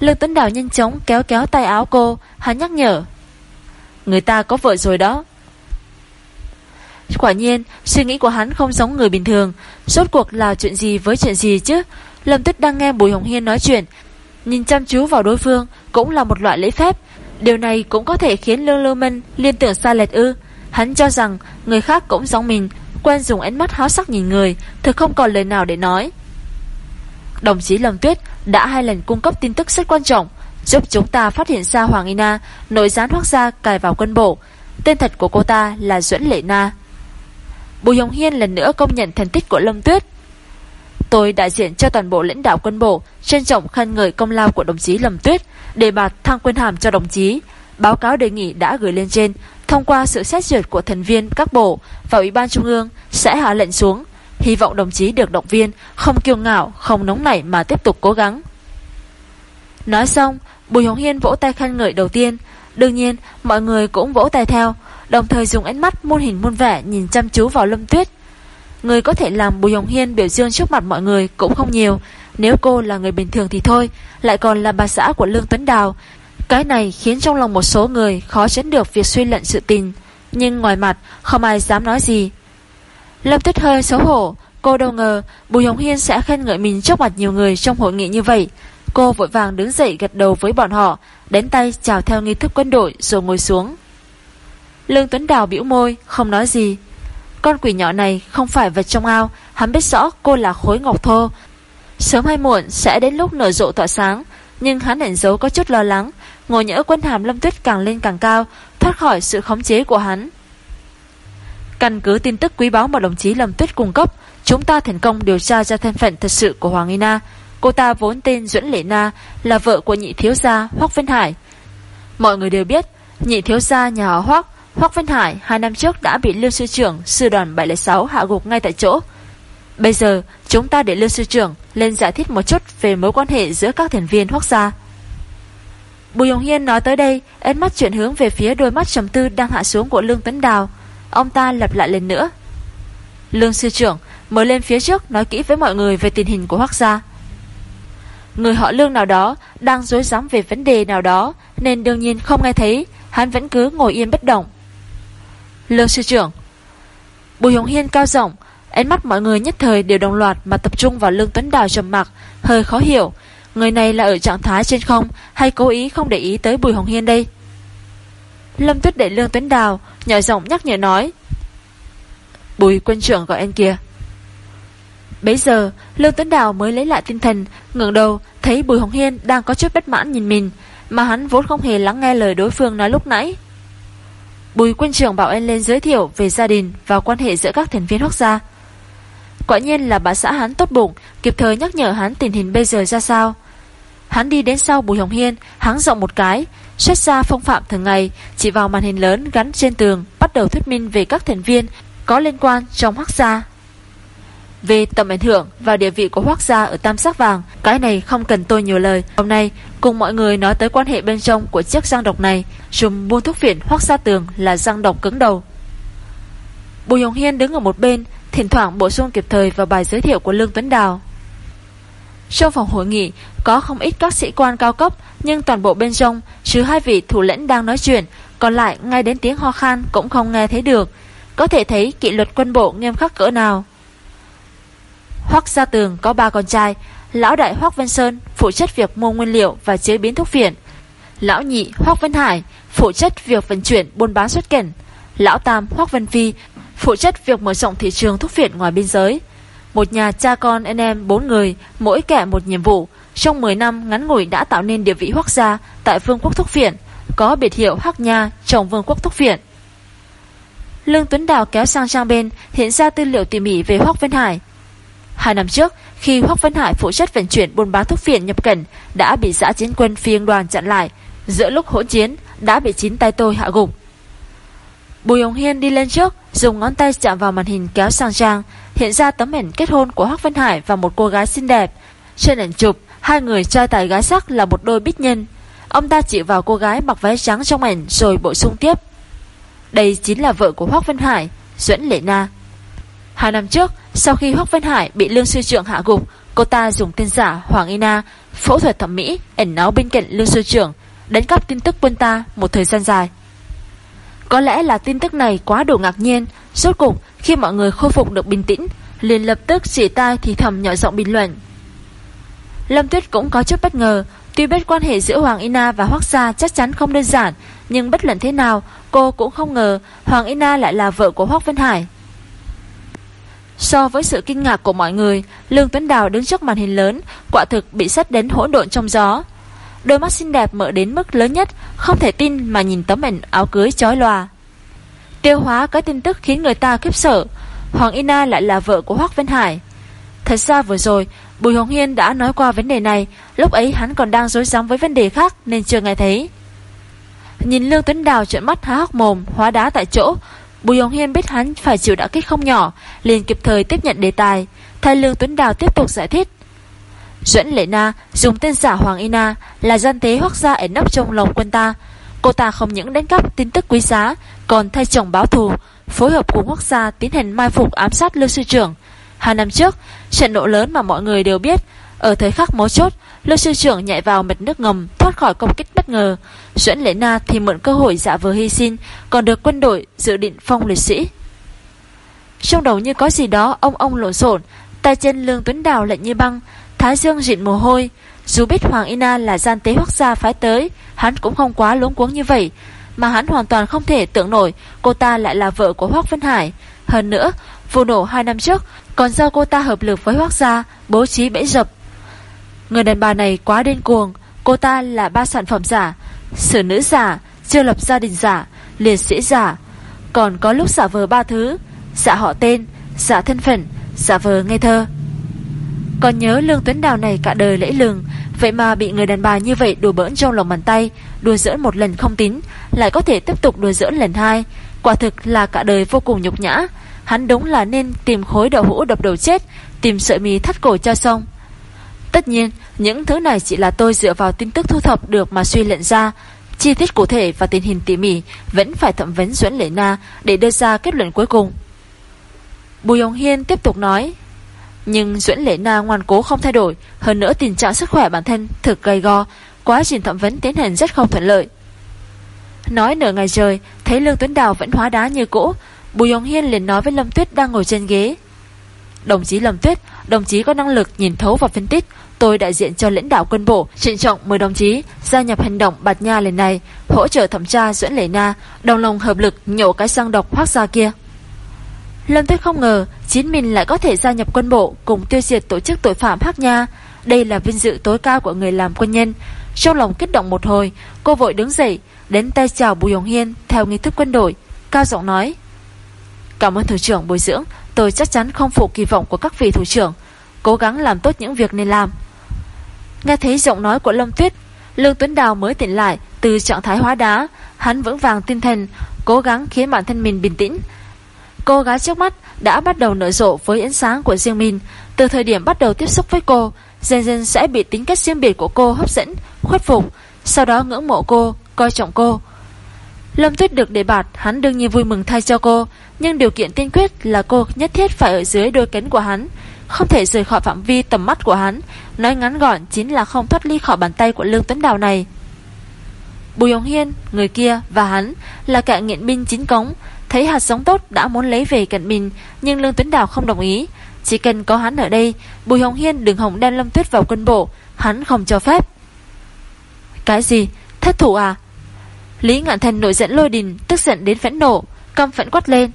A: Lương Tuấn Đào nhanh chóng kéo kéo tay áo cô, hắn nhắc nhở. Người ta có vợ rồi đó. Quả nhiên, suy nghĩ của hắn không giống người bình thường. Rốt cuộc là chuyện gì với chuyện gì chứ? Lâm Tuyết đang nghe Bùi Hồng Hiên nói chuyện, nhìn chăm chú vào đối phương cũng là một loại lễ phép. Điều này cũng có thể khiến Lương Lưu Minh liên tưởng sai lệch ư. Hắn cho rằng người khác cũng giống mình, quen dùng ánh mắt háo sắc nhìn người, thực không còn lời nào để nói. Đồng chí Lâm Tuyết đã hai lần cung cấp tin tức rất quan trọng, giúp chúng ta phát hiện ra Hoàng Ina nội gián hoác gia cài vào quân bộ. Tên thật của cô ta là Duẫn Lệ Na. Bùi Hồng Hiên lần nữa công nhận thành tích của Lâm Tuyết. Tôi đại diện cho toàn bộ lãnh đạo quân bộ, trân trọng khen ngợi công lao của đồng chí Lâm Tuyết, đề bạt thăng quân hàm cho đồng chí. Báo cáo đề nghị đã gửi lên trên, thông qua sự xét duyệt của thành viên các bộ và Ủy ban Trung ương sẽ hạ lệnh xuống. Hy vọng đồng chí được động viên, không kiêu ngạo, không nóng nảy mà tiếp tục cố gắng. Nói xong, Bùi Hồng Hiên vỗ tay khen ngợi đầu tiên. Đương nhiên, mọi người cũng vỗ tay theo, đồng thời dùng ánh mắt muôn hình muôn vẻ nhìn chăm chú vào Lâm Tuyết. Người có thể làm Bùi Hồng Hiên biểu dương trước mặt mọi người cũng không nhiều. Nếu cô là người bình thường thì thôi, lại còn là bà xã của Lương Tuấn Đào. Cái này khiến trong lòng một số người khó chấn được việc suy luận sự tình. Nhưng ngoài mặt, không ai dám nói gì. Lâm Tuyết hơi xấu hổ, cô đâu ngờ Bùi Hồng Hiên sẽ khen ngợi mình trước mặt nhiều người trong hội nghị như vậy. Cô vội vàng đứng dậy gật đầu với bọn họ, đến tay chào theo nghi thức quân đội rồi ngồi xuống. Lương Tuấn Đào biểu môi, không nói gì. Con quỷ nhỏ này không phải vật trong ao, hắn biết rõ cô là khối ngọc thô. Sớm hay muộn sẽ đến lúc nở rộ tỏa sáng, nhưng hắn ẩn giấu có chút lo lắng, ngồi nhỡ quân hàm lâm tuyết càng lên càng cao, thoát khỏi sự khống chế của hắn. Căn cứ tin tức quý báo mà đồng chí Lâm Tuyết cung cấp, chúng ta thành công điều tra ra thân phận thật sự của Hoàng Ina. Cô ta vốn tên Duẫn Lệ Na Là vợ của nhị thiếu gia Hoác Vân Hải. Mọi người đều biết Nhị thiếu gia nhà họ Hoác Hoác Vân Hải hai năm trước đã bị Lương Sư Trưởng Sư đoàn 706 hạ gục ngay tại chỗ. Bây giờ chúng ta để Lương Sư Trưởng Lên giải thích một chút về mối quan hệ Giữa các thành viên Hoác gia. Bùi Hồng Hiên nói tới đây Ánh mắt chuyển hướng về phía đôi mắt trầm tư Đang hạ xuống của Lương Tuấn Đào. Ông ta lặp lại lần nữa. Lương Sư Trưởng mới lên phía trước Nói kỹ với mọi người về tình hình của Hoác gia. Người họ lương nào đó Đang dối rắm về vấn đề nào đó, Nên đương nhiên không nghe thấy, Hắn vẫn cứ ngồi yên bất động. Lương sư trưởng, Bùi Hồng Hiên cao rộng Ánh mắt mọi người nhất thời đều đồng loạt Mà tập trung vào Lương Tuấn Đào trầm mặc, Hơi khó hiểu, Người này là ở trạng thái trên không Hay cố ý không để ý tới Bùi Hồng Hiên đây? Lâm Tuyết để Lương Tuấn Đào, Nhỏ giọng nhắc nhở nói. Bùi quân trưởng gọi anh kia. Bấy giờ, Lương Tuấn Đào mới lấy lại tinh thần, ngẩng đầu, thấy Bùi Hồng Hiên đang có chút bất mãn nhìn mình, Mà hắn vốn không hề lắng nghe lời đối phương nói lúc nãy. Bùi quân trưởng bảo anh lên giới thiệu Về gia đình và quan hệ giữa các thành viên hoác gia. Quả nhiên là bà xã hắn tốt bụng, Kịp thời nhắc nhở hắn tình hình bây giờ ra sao. Hắn đi đến sau Bùi Hồng Hiên Hắn rộng một cái Xuất ra phong phạm thường ngày Chỉ vào màn hình lớn gắn trên tường Bắt đầu thuyết minh về các thành viên Có liên quan trong hoác gia về tầm ảnh hưởng và địa vị của Hoác Gia ở Tam Sắc Vàng, cái này không cần tôi nhiều lời. Hôm nay, cùng mọi người nói tới quan hệ bên trong của chiếc răng độc này, dùng buôn thuốc phiện Hoác Gia Tường là răng độc cứng đầu. Bùi Hồng Hiên đứng ở một bên, thỉnh thoảng bổ sung kịp thời vào bài giới thiệu của Lương Tuấn Đào. Trong phòng hội nghị, có không ít các sĩ quan cao cấp, nhưng toàn bộ bên trong, trừ hai vị thủ lĩnh đang nói chuyện, còn lại ngay đến tiếng ho khan cũng không nghe thấy được. Có thể thấy kỷ luật quân bộ nghiêm khắc cỡ nào. Hoắc Gia Tường có ba con trai, lão đại Hoắc Vân Sơn phụ trách việc mua nguyên liệu và chế biến thuốc phiện, lão nhị Hoắc Vân Hải phụ trách việc vận chuyển buôn bán xuất cảnh, lão tam Hoắc Vân Phi phụ trách việc mở rộng thị trường thuốc phiện ngoài biên giới. Một nhà cha con anh em bốn người, mỗi kẻ một nhiệm vụ, trong 10 năm ngắn ngủi đã tạo nên địa vị Hoắc gia tại Vương quốc thuốc phiện, có biệt hiệu Hắc Nha trong Vương quốc thuốc phiện. Lương Tuấn Đào kéo sang trang bên hiện ra tư liệu tỉ mỉ về Hoắc Vân Hải, Hai năm trước, khi Hoắc Vân Hải phụ trách vận chuyển buôn bán thuốc phiện nhập cảnh đã bị giã chiến quân phiên đoàn chặn lại, giữa lúc hỗn chiến đã bị chín tay tôi hạ gục. Bùi Hồng Hiên đi lên trước, dùng ngón tay chạm vào màn hình kéo sang trang, hiện ra tấm ảnh kết hôn của Hoắc Vân Hải và một cô gái xinh đẹp. Trên ảnh chụp, hai người trai tài gái sắc là một đôi bích nhân. Ông ta chỉ vào cô gái mặc váy trắng trong ảnh rồi bổ sung tiếp. Đây chính là vợ của Hoắc Vân Hải, Duẫn Lệ Na. Hai năm trước, sau khi Hoắc Vân Hải bị Lương Sư Trưởng hạ gục, cô ta dùng tên giả Hoàng Ina phẫu thuật thẩm mỹ ẩn náu bên cạnh Lương Sư Trưởng, đánh cắp tin tức quân ta một thời gian dài. Có lẽ là tin tức này quá đủ ngạc nhiên, rốt cục khi mọi người khôi phục được bình tĩnh, liền lập tức chỉ tai thì thầm nhỏ giọng bình luận. Lâm Tuyết cũng có chút bất ngờ, tuy biết quan hệ giữa Hoàng Ina và Hoắc Gia chắc chắn không đơn giản, nhưng bất luận thế nào, cô cũng không ngờ Hoàng Ina lại là vợ của Hoắc Vân Hải. So với sự kinh ngạc của mọi người, Lương Tuấn Đào đứng trước màn hình lớn, quả thực bị sét đến hỗn độn trong gió. Đôi mắt xinh đẹp mở đến mức lớn nhất, không thể tin mà nhìn tấm ảnh áo cưới chói lòa. Tiêu hóa cái tin tức khiến người ta khiếp sợ, Hoàng Ina lại là vợ của Hoắc Vân Hải. Thật ra vừa rồi, Bùi Hồng Hiên đã nói qua vấn đề này, lúc ấy hắn còn đang dối rắm với vấn đề khác nên chưa nghe thấy. Nhìn Lương Tuấn Đào trợn mắt há hốc mồm, hóa đá tại chỗ, Bùi Hồng Hiên biết hắn phải chịu đã kích không nhỏ, liền kịp thời tiếp nhận đề tài, thay Lương Tuấn Đào tiếp tục giải thích. Duẫn Lệ Na dùng tên giả Hoàng Ina là gian tế hoác gia ẩn nấp trong lòng quân ta. Cô ta không những đánh cắp tin tức quý giá, còn thay chồng báo thù, phối hợp cùng hoác gia tiến hành mai phục ám sát Lưu Sư Trưởng. Hai năm trước, trận nộ lớn mà mọi người đều biết, ở thời khắc mấu chốt, Lưu Sư Trưởng nhảy vào mệt nước ngầm thoát khỏi công kích bất ngờ. Duẫn Lệ Na thì mượn cơ hội giả vờ hy sinh, còn được quân đội dự định phong liệt sĩ. Trong đầu như có gì đó ông ông lộn xộn, tay chân Lương Tuấn Đào lạnh như băng, thái dương rịn mồ hôi. Dù biết Hoàng Ina là gian tế hoắc gia phái tới, hắn cũng không quá luống cuống như vậy, mà hắn hoàn toàn không thể tưởng nổi cô ta lại là vợ của Hoắc Vân Hải. Hơn nữa, vụ nổ hai năm trước còn do cô ta hợp lực với Hoắc gia bố trí bẫy dập. Người đàn bà này quá điên cuồng, cô ta là ba sản phẩm giả, xử nữ giả, chưa lập gia đình giả, liệt sĩ giả, còn có lúc giả vờ ba thứ, giả họ tên, giả thân phận, giả vờ ngây thơ. Còn nhớ Lương Tuấn Đào này cả đời lễ lừng, Vậy mà bị người đàn bà như vậy đùa bỡn trong lòng bàn tay, Đùa giỡn một lần không tín, Lại có thể tiếp tục đùa giỡn lần hai. Quả thực là cả đời vô cùng nhục nhã. Hắn đúng là nên tìm khối đậu hũ đập đầu chết, Tìm sợi mì thắt cổ cho xong. Tất nhiên, Những thứ này chỉ là tôi dựa vào tin tức thu thập được mà suy luận ra. Chi tiết cụ thể và tình hình tỉ mỉ Vẫn phải thẩm vấn Duẫn Lệ Na Để đưa ra kết luận cuối cùng. Bùi Hồng Hiên tiếp tục nói nhưng Duẫn Lệ Na ngoan cố không thay đổi, Hơn nữa tình trạng sức khỏe bản thân thực gầy go, Quá trình thẩm vấn tiến hành rất không thuận lợi. Nói nửa ngày trời, Thấy Lương Tuấn Đào vẫn hóa đá như cũ, Bùi Hồng Hiên liền nói với Lâm Tuyết đang ngồi trên ghế. Đồng chí Lâm Tuyết, Đồng chí có năng lực nhìn thấu và phân tích, Tôi đại diện cho lãnh đạo quân bộ, Trịnh trọng mời đồng chí gia nhập hành động Bạt Nha lần này, Hỗ trợ thẩm tra Duẫn Lệ Na, Đồng lòng hợp lực nhổ cái xăng độc hoác ra kia. Lâm Tuyết không ngờ Chính mình lại có thể gia nhập quân bộ Cùng tiêu diệt tổ chức tội phạm Hắc Nha. Đây là vinh dự tối cao của người làm quân nhân. Trong lòng kích động một hồi, Cô vội đứng dậy, Đến tay chào Bùi Hồng Hiên Theo nghi thức quân đội, Cao giọng nói, Cảm ơn thủ trưởng bồi dưỡng, Tôi chắc chắn không phụ kỳ vọng của các vị thủ trưởng. Cố gắng làm tốt những việc nên làm. Nghe thấy giọng nói của Lâm Tuyết, Lương Tuấn Đào mới tỉnh lại Từ trạng thái hóa đá. Hắn vững vàng tinh thần, Cố gắng khiến bản thân mình bình tĩnh. Cô gái trước mắt đã bắt đầu nở rộ với ánh sáng của riêng mình. Từ thời điểm bắt đầu tiếp xúc với cô Dần dần sẽ bị tính cách riêng biệt của cô hấp dẫn Khuất phục Sau đó ngưỡng mộ cô, coi trọng cô. Lâm Tuyết được đề bạt Hắn đương nhiên vui mừng thay cho cô Nhưng điều kiện tiên quyết là cô nhất thiết phải ở dưới đôi cánh của hắn Không thể rời khỏi phạm vi tầm mắt của hắn. Nói ngắn gọn chính là không thoát ly khỏi bàn tay của Lương Tuấn Đào này. Bùi Hồng Hiên, người kia và hắn là kẻ nghiện binh chính cống Thấy hạt giống tốt đã muốn lấy về cận mình, Nhưng Lương Tuấn Đào không đồng ý. Chỉ cần có hắn ở đây, Bùi Hồng Hiên đừng hồng đem Lâm Tuyết vào quân bộ, Hắn không cho phép. Cái gì? Thất thủ à? Lý Ngạn Thần nổi giận lôi đình, Tức giận đến phẫn nộ, Căm phẫn quát lên.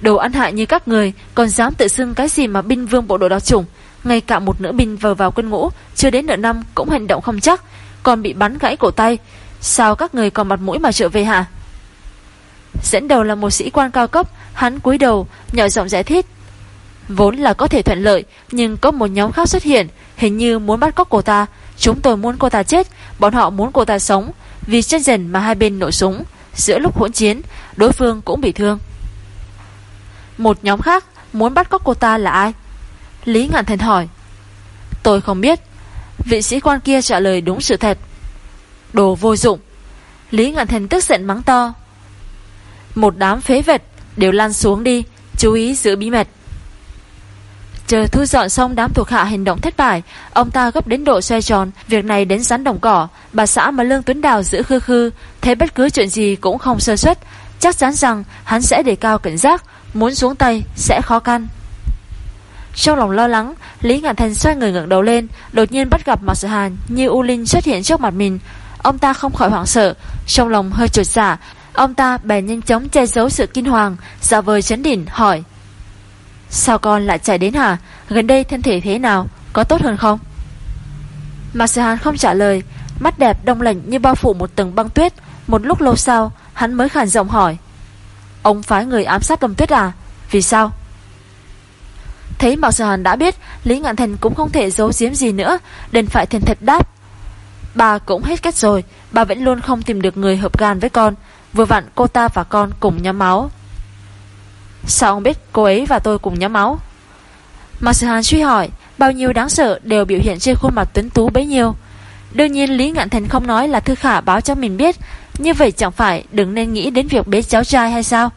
A: Đồ ăn hại như các người, Còn dám tự xưng cái gì mà binh vương bộ đội đó chủng? Ngay cả một nữ binh vờ vào quân ngũ, Chưa đến nửa năm cũng hành động không chắc, Còn bị bắn gãy cổ tay. Sao các người còn mặt mũi mà trở về hả? Dẫn đầu là một sĩ quan cao cấp, Hắn cúi đầu, nhỏ giọng giải thích. Vốn là có thể thuận lợi, Nhưng có một nhóm khác xuất hiện, Hình như muốn bắt cóc cô ta. Chúng tôi muốn cô ta chết, Bọn họ muốn cô ta sống. Vì chân dần mà hai bên nổ súng. Giữa lúc hỗn chiến, Đối phương cũng bị thương. Một nhóm khác muốn bắt cóc cô ta là ai? Lý Ngạn Thần hỏi. Tôi không biết. Vị sĩ quan kia trả lời đúng sự thật. Đồ vô dụng. Lý Ngạn Thần tức giận mắng to một đám phế vật Đều lan xuống đi, Chú ý giữ bí mật. Chờ thu dọn xong đám thuộc hạ hành động thất bại, Ông ta gấp đến độ xoay tròn, Việc này đến rắn đồng cỏ, Bà xã mà Lương Tuấn Đào giữ khư khư, Thấy bất cứ chuyện gì cũng không sơ suất, Chắc chắn rằng hắn sẽ đề cao cảnh giác, Muốn xuống tay sẽ khó khăn. Trong lòng lo lắng, Lý Ngạn Thành xoay người ngẩng đầu lên, Đột nhiên bắt gặp Mạc Sở Hàn như U Linh xuất hiện trước mặt mình. Ông ta không khỏi hoảng sợ, Trong lòng hơi trột giả dạ, Ông ta bèn nhanh chóng che giấu sự kinh hoàng, Giả vờ chấn đỉnh hỏi. Sao con lại chạy đến hả? Gần đây thân thể thế nào? Có tốt hơn không? Mạc Sư Hàn không trả lời, Mắt đẹp đông lạnh như bao phủ một tầng băng tuyết. Một lúc lâu sau, Hắn mới khản giọng hỏi. Ông phái người ám sát Lâm Tuyết à? Vì sao? Thấy Mạc Sư Hàn đã biết, Lý Ngạn Thành cũng không thể giấu giếm gì nữa, Đành phải thành thật đáp. Bà cũng hết cách rồi, Bà vẫn luôn không tìm được người hợp gan với con. Vừa vặn cô ta và con cùng nhóm máu. Sao ông biết cô ấy và tôi cùng nhóm máu? Mạc Sử Hàn suy hỏi, Bao nhiêu đáng sợ đều biểu hiện trên khuôn mặt tuấn tú bấy nhiêu. Đương nhiên Lý Ngạn Thành không nói là Thư Khả báo cho mình biết, Như vậy chẳng phải đừng nên nghĩ đến việc bế cháu trai hay sao?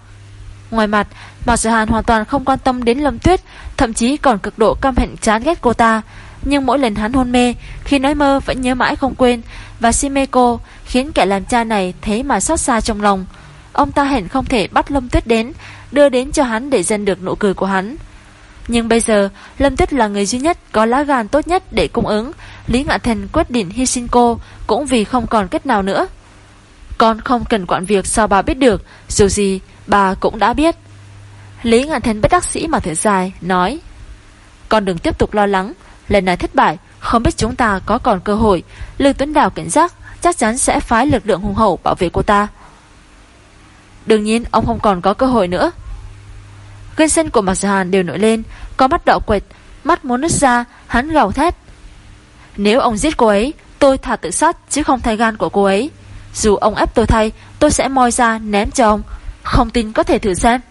A: Ngoài mặt Mạc Sử Hàn hoàn toàn không quan tâm đến Lâm Tuyết, Thậm chí còn cực độ căm hận chán ghét cô ta. Nhưng mỗi lần hắn hôn mê, Khi nói mơ vẫn nhớ mãi không quên. Và si mê cô Khiến kẻ làm cha này thấy mà xót xa trong lòng. Ông ta hẳn không thể bắt Lâm Tuyết đến, Đưa đến cho hắn để dân được nụ cười của hắn. Nhưng bây giờ, Lâm Tuyết là người duy nhất có lá gan tốt nhất để cung ứng. Lý Ngạ Thần quyết định hy sinh cô, Cũng vì không còn cách nào nữa. Con không cần quản việc sao bà biết được, Dù gì bà cũng đã biết. Lý Ngạn Thần bất đắc sĩ mà thở dài, Nói, Con đừng tiếp tục lo lắng. Lần này thất bại Không biết chúng ta có còn cơ hội Lưu Tuấn Đào cảnh giác chắc chắn sẽ phái lực lượng hùng hậu bảo vệ cô ta. Đương nhiên ông không còn có cơ hội nữa. Gân sân của Mạc Giả Hàn đều nổi lên, có mắt đỏ quệt, mắt muốn nứt ra, Hắn gào thét. Nếu ông giết cô ấy, tôi thả tự sát chứ không thay gan của cô ấy. Dù ông ép tôi thay, tôi sẽ moi ra ném cho ông. Không tin có thể thử xem.